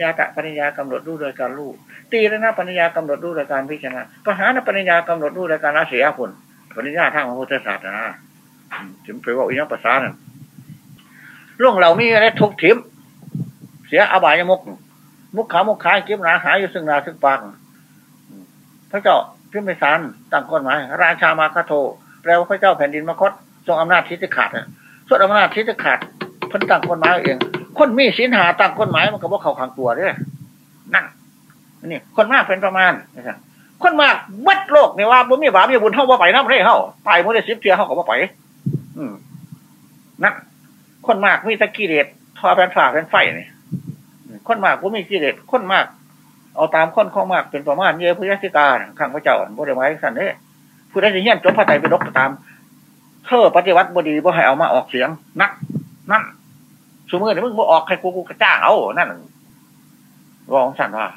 ยาตะปริญญากำหนดรู้โดยการรู้ตีแล้วนะปริญญากำหนดรู้โดยการพิจารณาปหานปริญญากำหนดรู้โดยการละเสียผลปริญญาทางพระพุทธศาสนาถึงไปว่าอีนักภาษานั่นล่วงเหล่ามีอะไรทุกถิมเสียอบายมุก มุกขามุกขาเก็บหนาหายอยู่ซึ่งนาซึ่งปากพระเจ้าพิมพิสารตั้งก้นหมาย ราชามาคาโทแปลว่าพระเจ้าแผ่นดินมคตทรงอำนาจทิศขาดส่วนอำนาจทิศขาดเพิ่นตั้งก้นหมายเอง คนมีสินหาตั้งก้นหมายมันก็บอกเขาขังตัวเด้นั่นนี่คนมากเป็นประมาณคนมากวัดโลกเนี่ยว่าบุญมีบาปมีบุญเท่าว่าไปน้ำเร่เท่าตายมื่ได้สิบเทียเท่ากับว่าไปอืมนั่นคนมากมีตะกี้เด็ดทอแผ่นฝ่าแผ่นไฟเนี่ย คนมากบุญมีกิเลสคนมาก เอาตามคนข้องมากเป็นประมาณเยอะพุทธิการข้างพระเจ้าบริไว้สันนี้ผู้ได้เฮี้ยนจบพระไตรปิฎกตามเธอปฏิวัติบดีบ่ให้เอามาออกเสียง นัก นั่นสมมติมึงบ่ออกใครกูกูกระจ้างเอานั่นรองสันว่า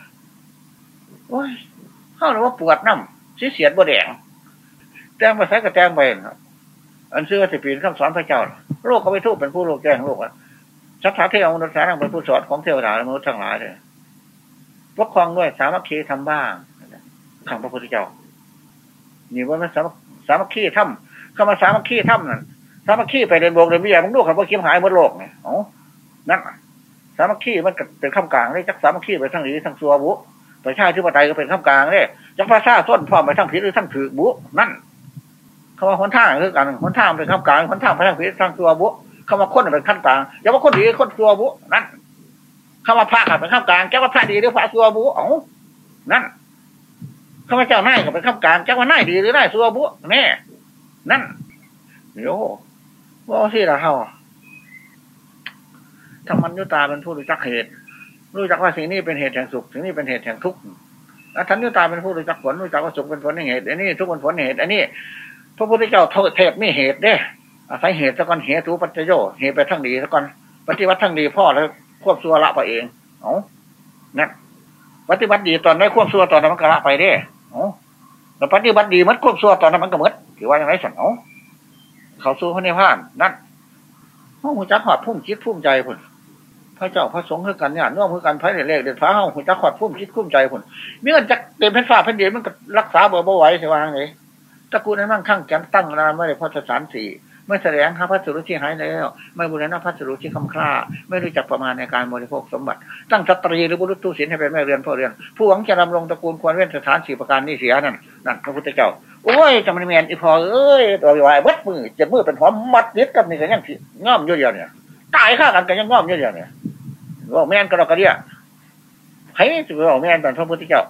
โอ้ยเข้าหรือว่าปวดน้ำสีเสียดบ่แดงแจ้งมาใส่กับแจ้งไปอันเสื้อสิปีนคำสอนพระเจ้า โลกเขาไปทุบเป็นผู้โลกแจ้งโลกอะ สัทธาเทวมนุษย์สารังเป็นผู้สอนของเทวดาและมนุษย์ทั้งหลายเลยปกครองด้วยสามัคคีทำบ้างขังพระพุทธเจ้านี่ว่ามันสาสามัคคีทำคำว่าสามัคคีทำนั่นสามัคคีไปเดินโบกเดินวิญญามึงดูคำว่าคิมหายหมดโลกเนี่ยอ๋อนั่นสามัคคีมันเป็นข้ามกลางเลยจักสามัคคีไปทั้งนี้ทั้งซัวบุประชาธิปไตยก็เป็นข้ามกลางเลยจักพระชาส้นพร้อมไปทั้งผิดหรือทั้งถือบุนั่นคำว่าคนท่าคือกันคนท่าเป็นข้ามกลางคนท่าไปทั้งผิดทั้งซัวบุ คำว่าคนเป็นขั้นกลางอย่าว่าคนดีคนซัวบุนั่นคำว่าพระเป็นข้ามกลางแก้ว่าพระดีหรือพระซัวบุเอ๋อนั่นข้าเจ้านายก็เป็นข้ามกลางแก้ว่านายดีหรือนายซัวบุแน่นั่นโย่ว่าที่ละเฮาธรรมัญญตาเป็นผู้รู้จักเหตุ รู้จักว่าสิ่งนี้เป็นเหตุแห่งสุขสิ่งนี้เป็นเหตุแห่งทุกข์อัทัญญตาเป็นผู้รู้จักผลรู้จักว่าสุขเป็นผลแห่งเหตุอันนี้ทุกข์เป็นผลเหตุอันนี้พระพุทธเจ้าเทพไม่เหตุเด้ อาศัยเหตุสักก่อนเหตุปัจจโยเหตุไปทั้งดีสักก่อนปฏิวัติทั้งดีพ่อแล้วควบสัวละไปเองเอ๋นั่นปฏิบัติดีตอนได้ควบสัวตอนนั้นมันก็ละไปเด้เอ๋แล้วปฏิบัติดีมันควบสัวตอนนั้นมันก็มดถือว่าอย่างไรสันเอ๋เขาสู้พระเนพานนั่นห้องจักหอดพุ่มคิดพุ่มใจพุ่นพระเจ้าพระสงฆ์คือกันเนี่ยน้อมคือกันพระเดชเลขเด็ดฟ้าห้องหุ่นจักขวัดพุ่มคิดคุ้มใจผลมีเงินจักเต็มแผ่นฟ้าแผ่นเดียวมันก็รักษาเบอร์บ่ไหวใช่ไหมไงตระกูลนั้นมั่งคั่งแกมตั้งนานไม่ได้พอสถานสี่ ไม่แสดงหาพระสุรุที่หายแล้ว ไม่บุรณะพระสุรุที่คำคร่าไม่รู้จักประมาณในการบริโภคสมบัติ ตั้งสตรีหรือบุรุษตู้ศิลให้เป็นแม่เรือนพ่อเรือน ผู้หวังจะดำรงตระกูลควรเว้นสถานสี่ประการนี้เสียนั่นนั่นพระพุทธเจ้าโอ้ยจำมันเมียนอีพอเอ้ยตัววายวัดมือเจ็บมือเป็นหอมมัดยึดกับนี่ก็ยังง่อมเยอะๆเนี่ยตายข้ากันก็ยังง่อมเยอะๆเนี่ยบอกแม่นก็เราก็เรียกให้ถือบอกแม่นเป็นพระพุทธเจ้า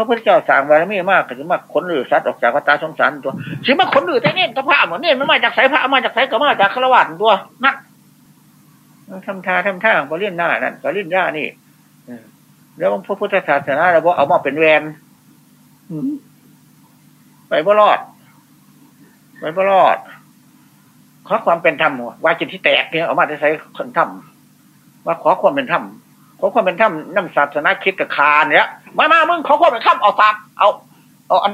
พระพุทธเจ้าสั่งบารมีมากก็จะมาขนหรือสัตว์ออกจากวัฏสงสารตัวสิมาขนหรือแต่เนี่ยตะพระเหมือนเนี่ยมันมาจากสายพระมาจากสายก็มาจากฆราวาสตัวนั่นทำท่าทำท่าบริเวณหน้านั่นบริเวณย่านี่แล้วพระพุทธศาสนาเราบอกเอามาเป็นแวนไปบ่รอด ไปบ่รอดขอความเป็นธรรมว่าจิตที่แตกเนี่ยเอามาได้ใช้คนธรรมว่าขอความเป็นธรรม ขอความเป็นธรรมน้ำศาสนาคิดกับคาเนี่ยมามามึงขอความเป็นธรรมเอาตาเอาเอาอัน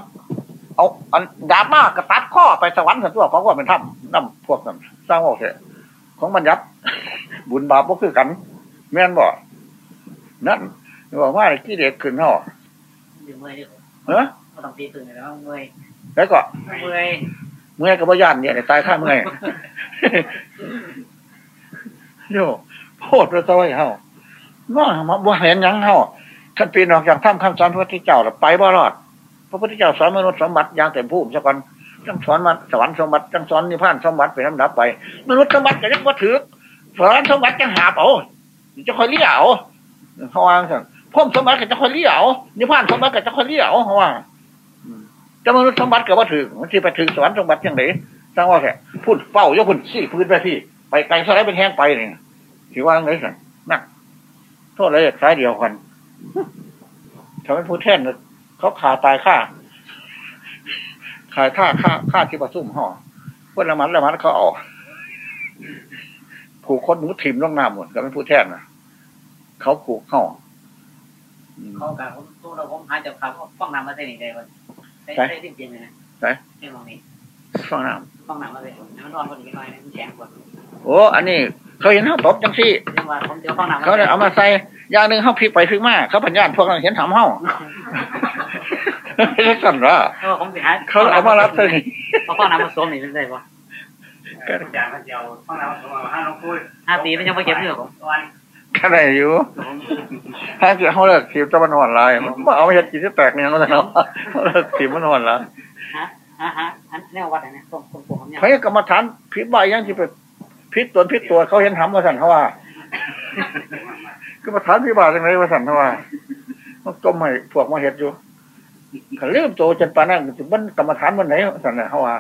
เอาอันดาบมากกระตัดข้อไปสวรรค์สันตัวขอความเป็นธรรมน้ำพวกนั้นสร้างโอเคของมันยับบุญบาปก็คือกันแม่นบอกนั่นบอกว่าขี้เด็กขึ้นห่ออยู่เมื่อยดิเฮ้ยไม่ต้องตีตื่นเลยแล้วเมื่อยแล้วก็เมื่อยเมื่อยกับย่านเนี่ยตายข้าเมื่อยโย่โพดพระเจ้าเฮา ว่ามาบ่เห็นยังเฮาท่านปีนออกจากถ้ำคำสอนพระพุทธเจ้าแล้วไปบ่รอด พระพุทธเจ้าสอนมนุษย์สมบัติอย่างเต็มภูมิสักวันจังสอนมาสวรรค์สมบัติจังสอนนิพพานสมบัติไปน้ำดับไป มนุษย์สมบัติก็ยังว่าถือสวรรค์สมบัติจังหาเอาจะคอยเลี้ยวเขาวางสั่งพุ่มสมบัติก็จะคอยเลี้ยวนิพพานสมบัติก็จะคอยเลี้ยวเขาว่าจะมนุษย์สมบัติก็ว่าถือมันที่ไปถือสวรรค์สมบัติยังไงสร้างว่าแค่พูดเป้ายกพุ่นสี่พื้นไปพี่ ไปไกลสไลด์เป็นแห้งไปเนี่ยถือว่าไงสั่งนั่น โทษเลยสายเดียวกันทำให้ผู้แท่นเขาขาตายฆ่าขายท่าฆ่าฆ่าที่ประซุ่มห่อพวกละมันละมันเขาออกผูกคนหนูถิ่มลงน้ำหมดก็เป็นผู้แท่นนะเขาผูกเข้าเขาการผมตู้เราผมหาจับขาฟ้องน้ำมาใส่นี่ได้วันได้ได้ที่จริงเลยนะนี่มองนี่ฟังน้ฟ้องน้ำมาใส่มันนอนคนนี้หน่อยมันแข็งกว่าำโอ้อันนี้ เขาเห็นเขาตบจังซี่เรื่องว่าผมเดี๋ยวฟ้องน้ำเขาเลยเอามาใส่อย่างหนึ่งเขาพลิกไปพลิกมาเขาพันญาติพวกเราเห็นทำเฮาไม่ใช่กันหรอเขาผมสิหาเขาเอามารับเลยเขาฟ้องน้ำมาสวมนี่ได้ปะจางเดียวต้องเราต้องเราห้าน้องคุยห้าปีมันยังไม่เก็บเนื้อผมวันก็ได้อยู่ถ้าเกิดเขาเลิกทีมจะมันหอนลายมันเอาไปเห็ดกินที่แตกเนี่ยเขาเลยเขาเลิกทีมมันหอนลายฮะฮะฮะอันแนววัดไหนเนี่ยตรงตรงผมเนี่ยเขากรรมฐานพิษใบยังที่ไป พิษตัวพิษตัวเขาเห็นทำมาสั่นเขาว่ากรรมฐานพิบาจังไรมาสั่นเขาว่ามันก็ไม่พวกมาเห็ดอยู่ขันลืมโตจนปานนั้นมันกรรมฐานมันไหนสั่นเขาว่า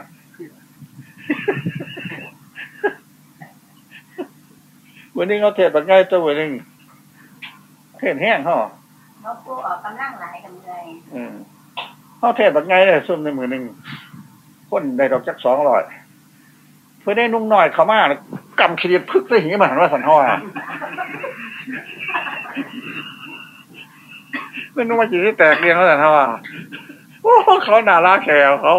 วันนี้เขาเทศแบบง่ายตัววันนึงเทศแห้งเขาเขาปูออกกำลังหลายกันเลยอืมเขาเทศแบบง่ายเลยซุ่มในมือหนึ่งคนได้ดอกจักสองร้อย เพื่อได้นุ่งหน้อยเขามากกำขีดพึกได้หิมาหันว่าสันทออะไม่นุ่งมาจีที่แตกเรียงเขาสันทออะโอ้เขาหนาลาแขวเขา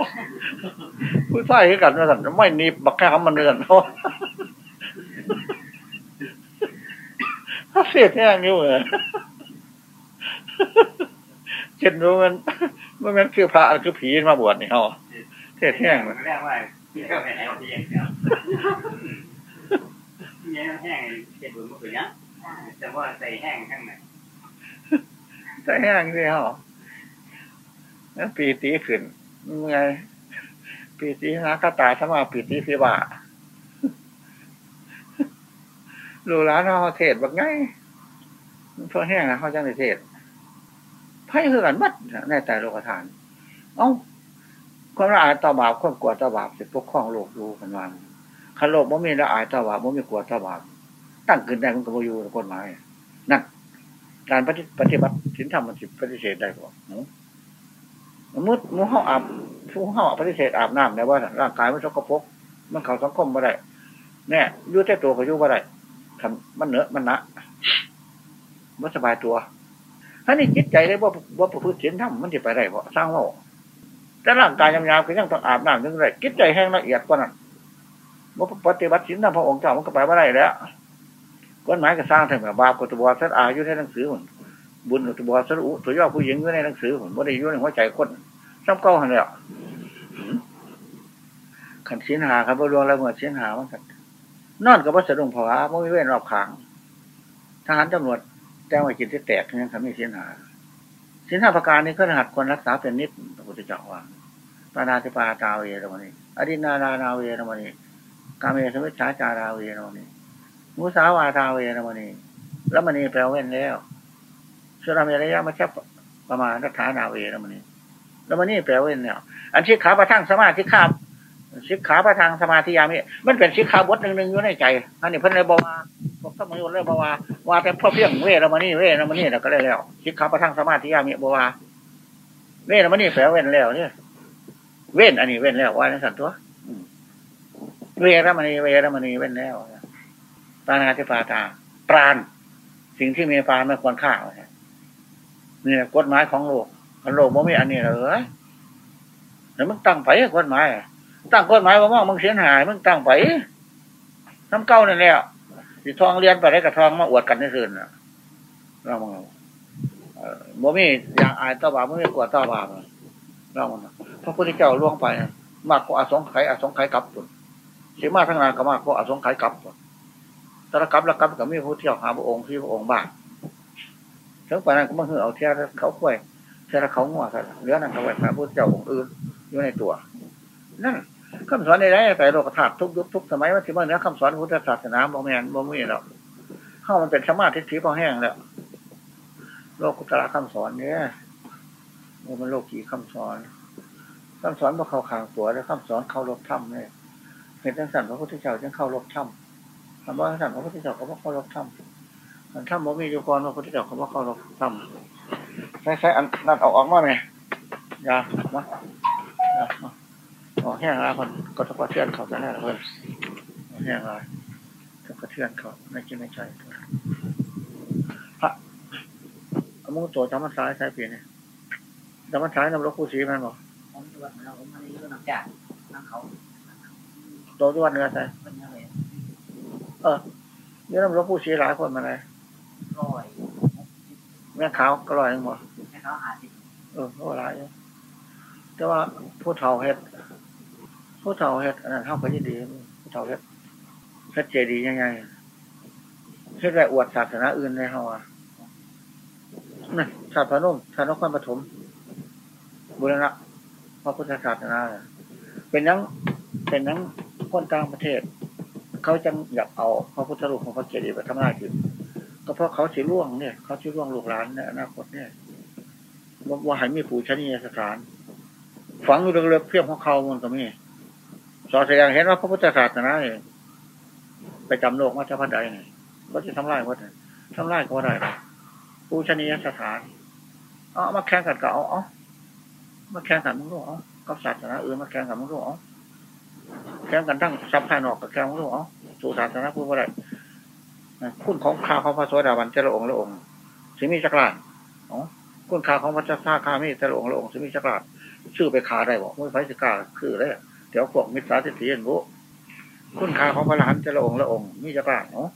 ผู้ชายคือกันว่าสันไม่นีบบักแค่คำมันเนือนเขาถ้าเสียแห้งอยู่เหรอเช่นรู้มันมันมันคือพระคือผีมาบวชนี่เขาเทศแห้งเลย แรกว่าที่เขาแผ่เอาที่ยังเดียวเนี่ยแห้งเจ็บบุญมาถึงเนี้ยแต่ว่าใส่แห้งข้างในใส่แห้งสิเขาแล้วปีตีขึ้นยังไงปีตีนะก็ตายถ้ามาปีตีพิบาลูร้านเขาเทศแบบไงเพราะแห้งนะเขาจังในเทศไพ่คือกันบัดในแต่โลกฐาน เอ้า ความละอายต่อบาปความกลัวต่อบาปสิปกครองโลกอยู่กันวันคันโลกมันมีละอายต่อบาปมันมีกลัวต่อบาปตั้งขึ้นได้มันก็บอยู่ในกฎหมายนั่นการปฏิปฏิบัติศีลธรรมมันสิปฏิเสธได้ก่อนมุดมูห้าอาบผู้ห้าปฏิเสธอาบน้ำเนี่ยว่าร่างกายมันสกปรกมันเขาสังคมมาได้เนี่ยยุ่แต่ตัวก็ยุ่มาได้ทำมันเหนือมันหนะมันสบายตัวถ้านี่จิตใจได้ว่าว่าประพฤติศีลธรรมมันจะไปได้เพราะสร้างโลก แต่ร่างกายยำๆก็ยังต้องอาบน้ำถึงได้จิตใจแห้งละเอียดกว่านั้นว่าปฏิบัติศีลธรรมพระองค์เจ้ามันก็ไปไม่ได้แล้วกฎหมายก็สร้างถึงแบบบาปกตบวสัตอาอยู่ในหนังสือหุ่นบุญกตบวสัตอุตัวยอดผู้หญิงอยู่ในหนังสือหุ่นว่าได้อยู่ในหัวใจคนซ้ำเก้าหันแล้วขันสินหาครับรวงแล้วเมื่อสินหามันกันนอนกับวัสดุงภาวะไม่เว้นรอบขางทหารตำรวจแจ้งว่าจิตที่แตกยังทำให้สินหาสินหาประการนี้ก็รหัสคนรักษาเป็นนิดพระพุทธเจ้าว่า ปานาติปาตาเวรมณีอดินานานาเวรมณีกาเมสมิชาจาราเวรมณีมุสาวาทาเวรมณีแล้วมณีแปลเว้นแล้วสุรามีระยะมาแค่ประมาณรัฐานาเวรมณีแล้วมณีแปลเว้นแล้วอันที่ขาประทังสมาธิขาสิกขาประทางสมาธิยามิมันเป็นสิกขาบทหนึ่งหนึ่งอยู่ในใจอันนี้เพิ่นเลยบอกว่าพวกสมัยเลยบอกว่าว่าแต่พ่อเพียงเวรมณีเวรมณีแล้วก็เลยแล้วสิกขาประทางสมาธิยามิบอกว่าเวรมณีแปลเว้นแล้วเนี่ย เว้น อันนี้เว้นแล้วว่าในสันตัวเวรมณีเวรมณีเว้นแล้วปานาธิปาตา ปราณสิ่งที่มีปาณไม่ควรฆ่านี่กฎหมายของโลกโลกมันไม่อันนี้เลยแล้วมึงตั้งไปกฎหมายตั้งกฎหมายว่ามองมึงเสียหายมึงตั้งไปน้ำเก้านั่แหละสิทองเรียนไปได้กับทองมาอวดกันในคืนเรามองบ่มีอย่างอายต่อบาปบ่มีกวดต่อบาปเรามอง พระพุทธเจ้าล่วงไป มากกว่าอสงไขยอสงไขยกลับตุนสีมาทั้งนานก็มากกว่าอสงไขยกลับตุนตะกับล้วกลับกับมีผู้เที่ยวหาพระองค์ที่พระองค์บ้าถึงป่านนั้นก็มาเหือเอาเที่ยวเขาคุยเที่ยวเขางัวซะเหลือนั่นเขาไว้พระพุทธเจ้าองค์อื่นอยู่ในตัว นั่นคำสอนในไรแต่โลกธาตุทุกยุคทุกสมัยมันถือว่าเนื้อคำสอนพุทธศาสนาบ่แมนบ่มีแล้วเข้ามันเป็นสมาธิถีพอแห้งแล้วโลกกุตระคำสอนเนี่ยมันโลกขี่คำสอน คำสอนว่าเขาขางตัวแล้วคำสอนเขารบถ้ำเนี่ยเห็นจังสันพระพุทธเจ้าจึงเข้ารบถ้ำคำว่าจังสันพระพุทธเจ้าเขาว่าเขารบถ้ำมันถ้ำบ่มีอยู่ก่อนพระพุทธเจ้าเขาว่าเขารบถ้ำใช้ใช้อันนั่นเอาออกมาไหมยามาออกแห้งแล้วคนก็ต้องกระเทือนเขาจะแน่เลยแห้งเลยต้องกระเทือนเขาไม่กินไม่ใช่พระมุ้งตัวจำมันซ้ายใช้เปลี่ยนเนี่ยจำมันซ้ายนำรถคู่สีมันบอก ผมตัวเราผมมาอยู่น้ำจ่าน้ำเขาตัวด้วนเนื้อใส่เป็นยังไงเออนื้อนำรถคู่สีหลายคนมาเลยร้อยแม่ขาวก็ลอยหมดให้เขาวหาสิเออก็หลายแต่ว่าผู้เฒ่าเฮ็ดผู้เฒ่าเฮ็ดอันนั้นเท่ากับยี่ดีผู้เฒ่าเฮ็ดเฮ็ดเจดียังไงเฮ็ดแบบอวดศาสนาอื่นในเฮาอะนั่นชาติพนุ่มชาตินครปฐมบุรณะ พระพุทธศาสนาเป็นยังเป็นยังคนต่างประเทศ เขาจังอยากเอาพระพุทธรูปของพระเจดีย์ไปทำลายขึ้นก็เพราะเขาสิล่วงเนี่ย เขาสิล่วงลูกหลานในอนาคตเนี่ยว่าให้มีผู้ชนียสถาน ฝังอยู่เรือเพียงของเขามันก็มีสอแสดงเห็นว่าพระพุทธศาสนาเนี่ยไปจำโลกมาจะพันใดเนี่ยก็จะทำลายวัดทำลายก็ได้ผู้ชนียสถาน เอามาแข่งกันก็เอาเอา มาแข่งกันมึงรู้เอากับศาสนาอื่นมาแข่งกันมึงรู้เอาแข่งกันทั้งซับภายนอกกับแข่งมึงรู้เอาสู่ศาสนาพูดว่าไรคุณของข้าของพระสวัสดิวันเจ้าองค์ละองค์สิมีจักรานอ๋อคุณค่าของพระเจ้าข้าข้ามีแต่ละองค์ละองค์สิมีจักรานชื่อไปขาได้บอกไม่ไฟสิกาคือเลยเดี๋ยวพวกมิตรสาธิตเห็นบุคุณค่าของพระหลานแต่ละองค์ละองค์มีจักรานเนาะ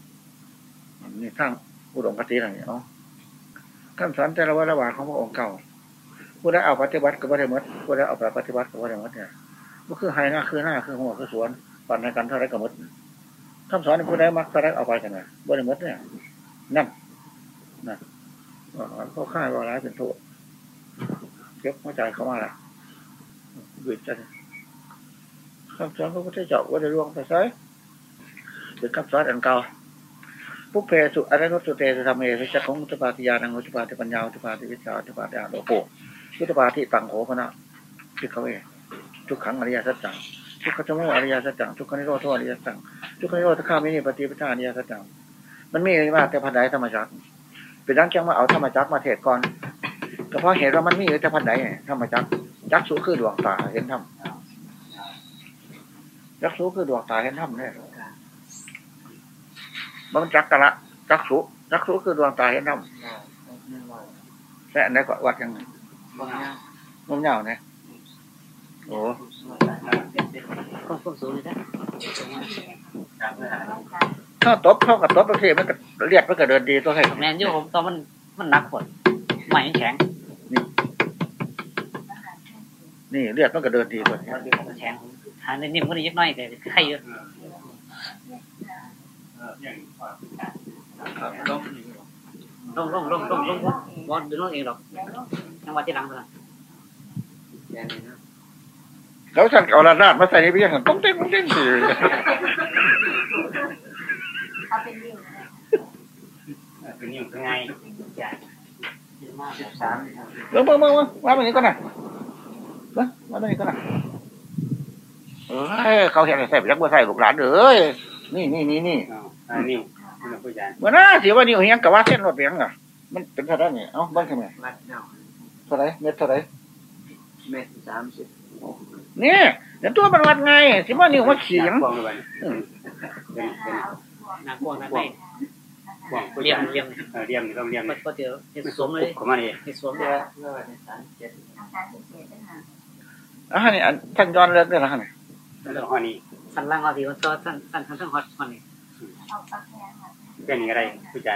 นี่ทั้งอุดมคติอะไรเนาะคำสอนแต่ละวันละวาของพระองค์เก่า ผู้ได้เอาปฏิบัติกับพระเดมัดผู้ได้เอาไปปฏิบัติกับพระเดมัดเนี่ยก็คือไฮหน้าคือหน้าคือหัวคือสวนปั่นในกันเท่าไรกับมดคำสอนผู้ได้มักเท่าไรเอาไปกันนะพระเดมัดเนี่ยนั่นนั่นเขาฆ่าว่าร้ายเป็นโทษเก็บหัวใจเขามาละบิดใจคำสอนพระพุทธเจ้าว่าจะล่วงไปใช่หรือคำสอนอันเก่าปุเพสุอะไรนุสุเตสุธรรมเอสุจักของอุตปาติยานังอุตปาติปัญญาอุตปาติวิชาอุตปาติอาโลโก อุตปาติตังโหพนะทุกขเวทุกขังอริยสัจจังทุกขจโมอริยสัจจังทุกขนิโรธอริยสัจจังทุกขนิโรธข้ามินิปฏิปทาอริยสัจจังมันมีมากแต่พันใดธรรมจักรเป็นดังจังมาเอาธรรมจักรมาเทศก่อนก็เพราะเหตุว่ามันมีแต่พันใดธรรมจักรจักสุคือดวงตาเห็นธรรมจักสุคือดวงตาเห็นธรรมเนี่ยมันจักกะละจักสุจักสุคือดวงตาเห็นธรรมแต่อันไหนก็วัดยังไง มันเงาเนี่ยโอ้ก็พวกสูงเลยนะคเข้าตบเข้ากับตบประเทศมันก็เรียกมันก็เดินดีตัวให้แมนยูผมตอนมันมันหนักกว่าใหม่แข็ง นี่เรียกมันก็เดินดีตัวนี้มันแข็งหาในนิ่มก็ได้ยักน้อยแต่ใครเยอะ ลงลงลงลงลงลงบอลเดินลงเองหรอกจังหวะที่หลังเท่านั้นเขาสั่งเอาระนาดมาใส่ในเบี้ยงต้องเต้นต้องเต้นสิเอาเป็นดิ่งเลยเป็นอยู่ยังไงสามเมื่อเมื่อเมื่อมาแบบนี้ก็น่ะมามาแบบนี้ก็น่ะเอ้ยเขาเห็นใส่ไปยักษ์เมื่อใส่ลูกหลานเอ้ยนี่นี่นี่นี่นิ้ว เมื่อน่าสิว่านี่เฮียงกับว่าเส้นรถเบียงอะมันเป็นเท่าไหร่นี่เอ้าบ้านทำไมวัดเนาะเท่าไหร่เม็ดเท่าไหร่เมตรสามสิบนี่เดี๋ยวตัวมันวัดไงสิว่านี่ว่าเขียงกวางเลยเป็นเป็นหนักกว่านั้นได้กวางผู้ใหเรียญ่มเรียมเออเรียมต้องเรียมมันก็เจอเห็ดสวมเลยเข้ามาดิเห็ดสวมเลยทำการพิเศษด้วยค่ะอะนี่อันท่านย้อนเลิกได้แล้วนี่แล้วห้อนี้สั้นล่างเอาทีมันตัวสั้นสั้นทั้งทั้งฮอตมันนี่ เอาปลาแข็งค่ะเป็นยังไงผู้ใหญ่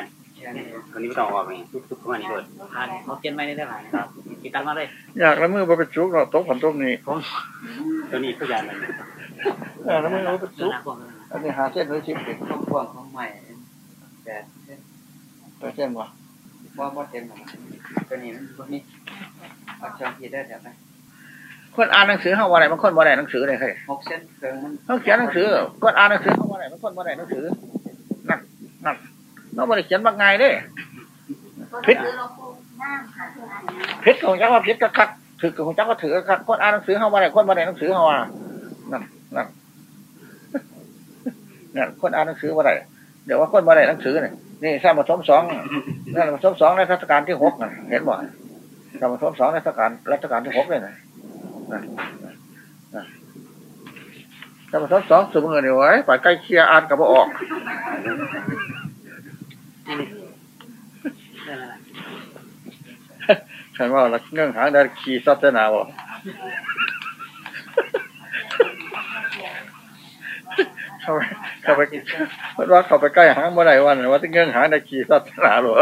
วันนี้ไม่ต้องออกนี่ทุกๆเข้ามานี่เลยผ่านเขาเปลี่ยนไม่ได้ได้หลายครับติดตั้งมาเลย อยากละมือมาเป็นจุกเราตกผันต้มนี่ผมตัวนี้ผู้ใหญ่มันเออละมือมาเป็นจุกหนักกว่าอันนี้หาเส้นหรือชิปเด็กของพวงของใหม่แต่ตัวเส้นวะว่าว่าเต็มหรอกตัวนี้มันตัวนี้เอาเชิงพีได้แต่ไหมคนอ่านหนังสือเขาว่าอะไรบางคนว่าอะไรหนังสือเลยใครหกเส้นเครื่องมันเขาเขียนหนังสือคนอ่านหนังสือเขาว่าอะไรบางคนว่าอะไรหนังสือ นั่นนั่นน้องบริเขียนว่าไงเด้ก็คือเราปูน้ำค่ะคืออันนี้พิษของจักว่าพิษกะคักถือของจักว่าถือกะคักคนอ่านหนังสือเขาว่าอะไรคนว่าอะไรหนังสือเขาว่านั่นนั่นนั่นคนอ่านหนังสือว่าอะไรเดี๋ยวว่าคนว่าอะไรหนังสือเนี่ยนี่สร้างผสมสองนั่นผสมสองในรัชกาลที่หกน่ะเห็นบ่สร้างผสมสองในรัชกาลรัชกาลที่หกเลยนะนั่นนั่นสร้างผสมสองสมเงินนี่ไว้ไปใกล้เคียอ่านกับบ่ออก นี่นั่นแหละฉันว่าเงื่อนหางได้ขี่ซัดเสนาบ่เข้าไปเข้าไปเพราะว่าเข้าไปใกล้หางเมื่อไหร่วันว่าจะเงื่อนหางได้ขี่ซัดเสนาหรอ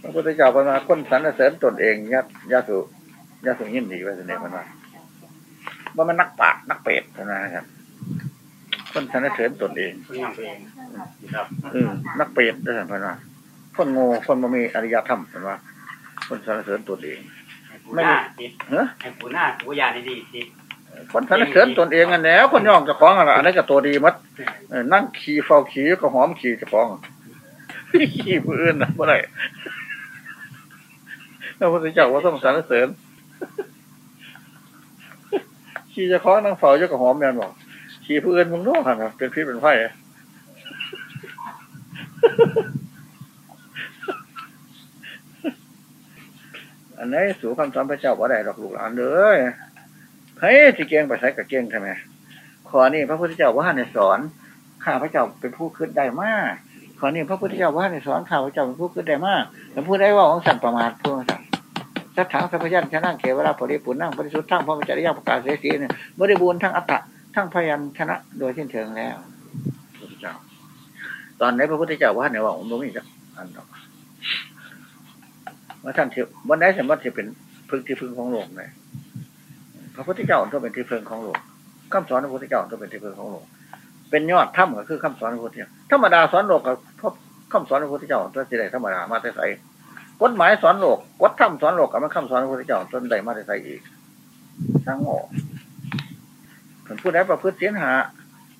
พระพุทธเจ้าเป็นมาคนสรรเสริญตนเองยัดยาสุยาสุยินดีไว้เสน่ห์มันว่าว่ามันนักปาชญ์นักเปรตนะครับ คนสรรเสริญตนเองผู้ยังเองครับเออนักเปรตด้วยกันว่าคนโง่คนบ่มีอริยธรรมเป็นว่าคนสรรเสริญตนเอง ไม่ได้สิเฮ้ไอ้ผู้หน้าผู้ใหญ่ดีสิคนสรรเสริญตนเองกันแหล้ว คนย่องเจะคล้าของอะไรอันนี้นก็ตัวดีมัดเออนั่งขี่เฝ้าขี่ก็หอมขี่เจะคล้าของขี่ผู้อื่นนะเมื่อไหร่พระพุทธเจ้าว่าต้องสรรเสริญขี่เจะคล้าของนั่งเฝ้าเจ้าก็หอมแม่นบอก ขี่ผู้อื่นมึงรู้หันะเป็นพิษเป็นไฟอันนี้สู่คำสอนพระเจ้าว่าได้ดอกลูกหลานเลยเฮ้ยสิเก่งไปใช้กับเก่งใช่ไหมขอนี่พระพุทธเจ้าว่าในสอนข้าพระเจ้าเป็นผู้ขึ้นได้มากขอนี่พระพุทธเจ้าว่าในสอนข้าพระเจ้าเป็นผู้ขึ้นได้มากแต่ผู้ได้ว่าของสัตว์ประมาทผู้สัตว์สัทถังสัพยัญชนะเกวราปริปุณนั่งปริสุทธิ์ทั้งพระมจริยาประกาศเสียสีเนี่ยบริบูรณ์ทั้งอัตตะ ทั้งพยัญชนะ โดยสิ้นเชิงแล้วพระพุทธเจ้า ตอนนี้พระพุทธเจ้าว่าในว่าองค์นี้จะอันดอกว่าท่านที่วันไหนสมมติจะเป็นพึ่งที่พึ่งของโลกเลยพระพุทธเจ้าต้องเป็นที่พึ่งของโลกคำสอนพระพุทธเจ้าต้องเป็นที่พึ่งของโลกเป็นยอดถ้ำก็คือคำสอนพระพุทธเจ้าธรรมดาสอนโลกกับพบคำสอนพระพุทธเจ้าตัวสิได้ธรรมดามาแต่ใสกฎหมายสอนโลกกฎธรรมสอนโลกกับมันคำสอนพระพุทธเจ้าจนได้มาแต่ใสอีกสร้างโง่ผลผู้ใดประพฤติเสียหา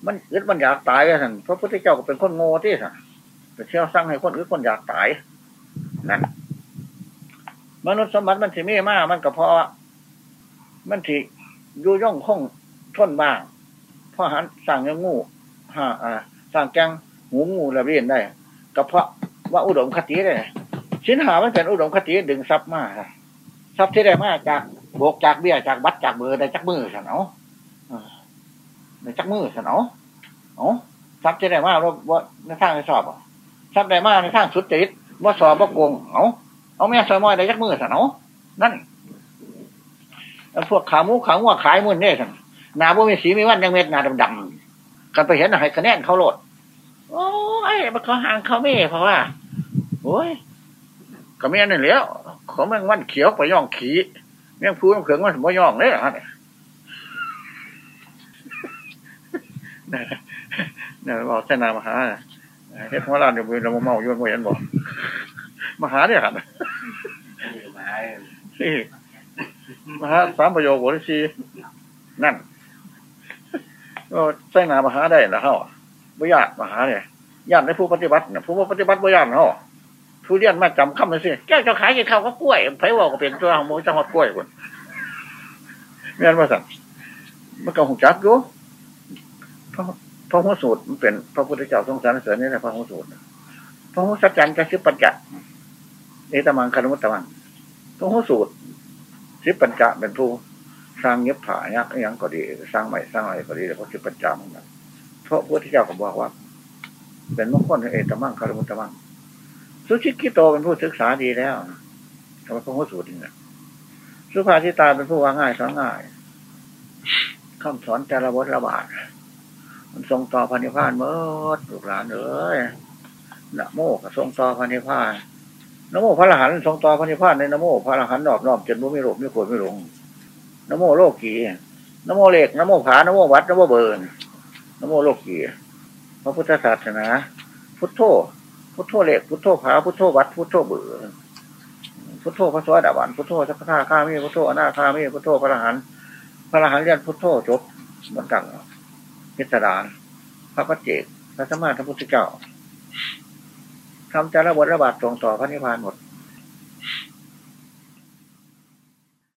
มันอึดมันอยากตายกันท่านพระพุทธเจ้าก็เป็นคนโง่ที่ท่านไปเชี่ยวสร้างให้คนอึดคนอยากตายนั่นมนุษย์สมบัติมันสิมีมากมันก็เพราะมันสิอยู่ย่องคงทนบ้างเพราะหันสั่งเงงูฮะอ่าสั่งแกงหูงูระเบียนได้ก็เพราะว่าอุดมคติได้สินหามันเป็นอุดมคติดึงทรัพย์มาทรัพย์ที่ได้มากจากโบกจากเบี้ยจากบัตรจากเบอร์ได้จากมือฉันเอา ได้จากมือฉันเอาเอาทรัพย์ที่ได้มาว่าว่าในทางในสอบอะทรัพย์ได้มากในทางสุดจิตว่าสอบว่าโกงเอาเอาแม่สอยมอยได้จากมือฉันเอานั่นพวกขาหมูขางัวขายมุ่นเนี่ยฉันนาบ่มีสีมีวันยังเม็ดหนาดำๆกันไปเห็นให้คะแนนเขาโหลด โอ้ยมันเขาห่างเขาไม่เพราะว่าโอ้ยก็ไม่นั่นแล้วเขาแมงวันเขียวไปย่องขี่แมงพูแมงเขืองมันบ่ย่องเลยฮะเนี่ย เนี่ยบอกเส้นนามหาเฮ็ดหัวร้านเดี๋ยวเรามาเมาโยนบ่เห็นบ่มหาเนี่ยครับมานี่มหาสามประโยคบทที่สี่นั่นก็ใส่นามหาได้นะเฮาบ่ยากมหาเนี่ยญาติในผู้ปฏิบัติเนี่ยผู้ปฏิบัติบ่ยากเฮาผู้เรียนมาจำคำเลยสิแก้วจะขายกินข้าวก็กล้วยไผว่าก็เป็นตัวของมูจังหวัดกล้วยคนแม่นว่าสั่นมันก็หงจักอยู่ พระพระหุสูตรมันเป็นพระพุทธเจ้าทรงสรรเสริญนี่แหละพระหุสูตรพระหุสัจจันจะชื่อปัญจเอตมังคารมุตตมังพระหุสูตรชิปัญจะเป็นผู้สร้างเงียบผายักยังก็ดีสร้างใหม่สร้างอะไรก็ดีแต่พระชิปัญจามันนะเพราะพระพุทธเจ้าก็บอกว่า เป็นมงคลเอตมังคารมุตตมังสุชิกิโตเป็นผู้ศึกษาดีแล้วแต่ว่าพระพุทธสูตรนี่นะสุภาทิตาเป็นผู้ว่าง่ายสอนง่ายคำสอนแต่ละบทละบาท มันทรงต่อพันิพานเมื่อลูกหลานเอ้ยนะโมกทรงต่อพันิพานนโมพระอรหันต์ทรงต่อพันิพานในนโมพระอรหันต์นอบนอบจนบ่ไม่หลบไม่โกรธไม่หลงนโมโลกีนโมเลกนโมผานโมวัดนโมเบิร์นนโมโลกีพระพุทธศาสนา พุทโธพุทโธเล็กพุทโธผาพุทโธวัดพุทโธเบื่อพุทโธพระสวัสดิบาลพุทโธสัพพะข้ามีพุทโธอนาคามีพุทโธพระอรหันต์พระอรหันต์เรียนพุทโธจบมันกัง พิสดารพระพัจเจกพระสมมาพระพุทธเจ้าทำจารบทระบาดตรงต่อพระนิพพานหมด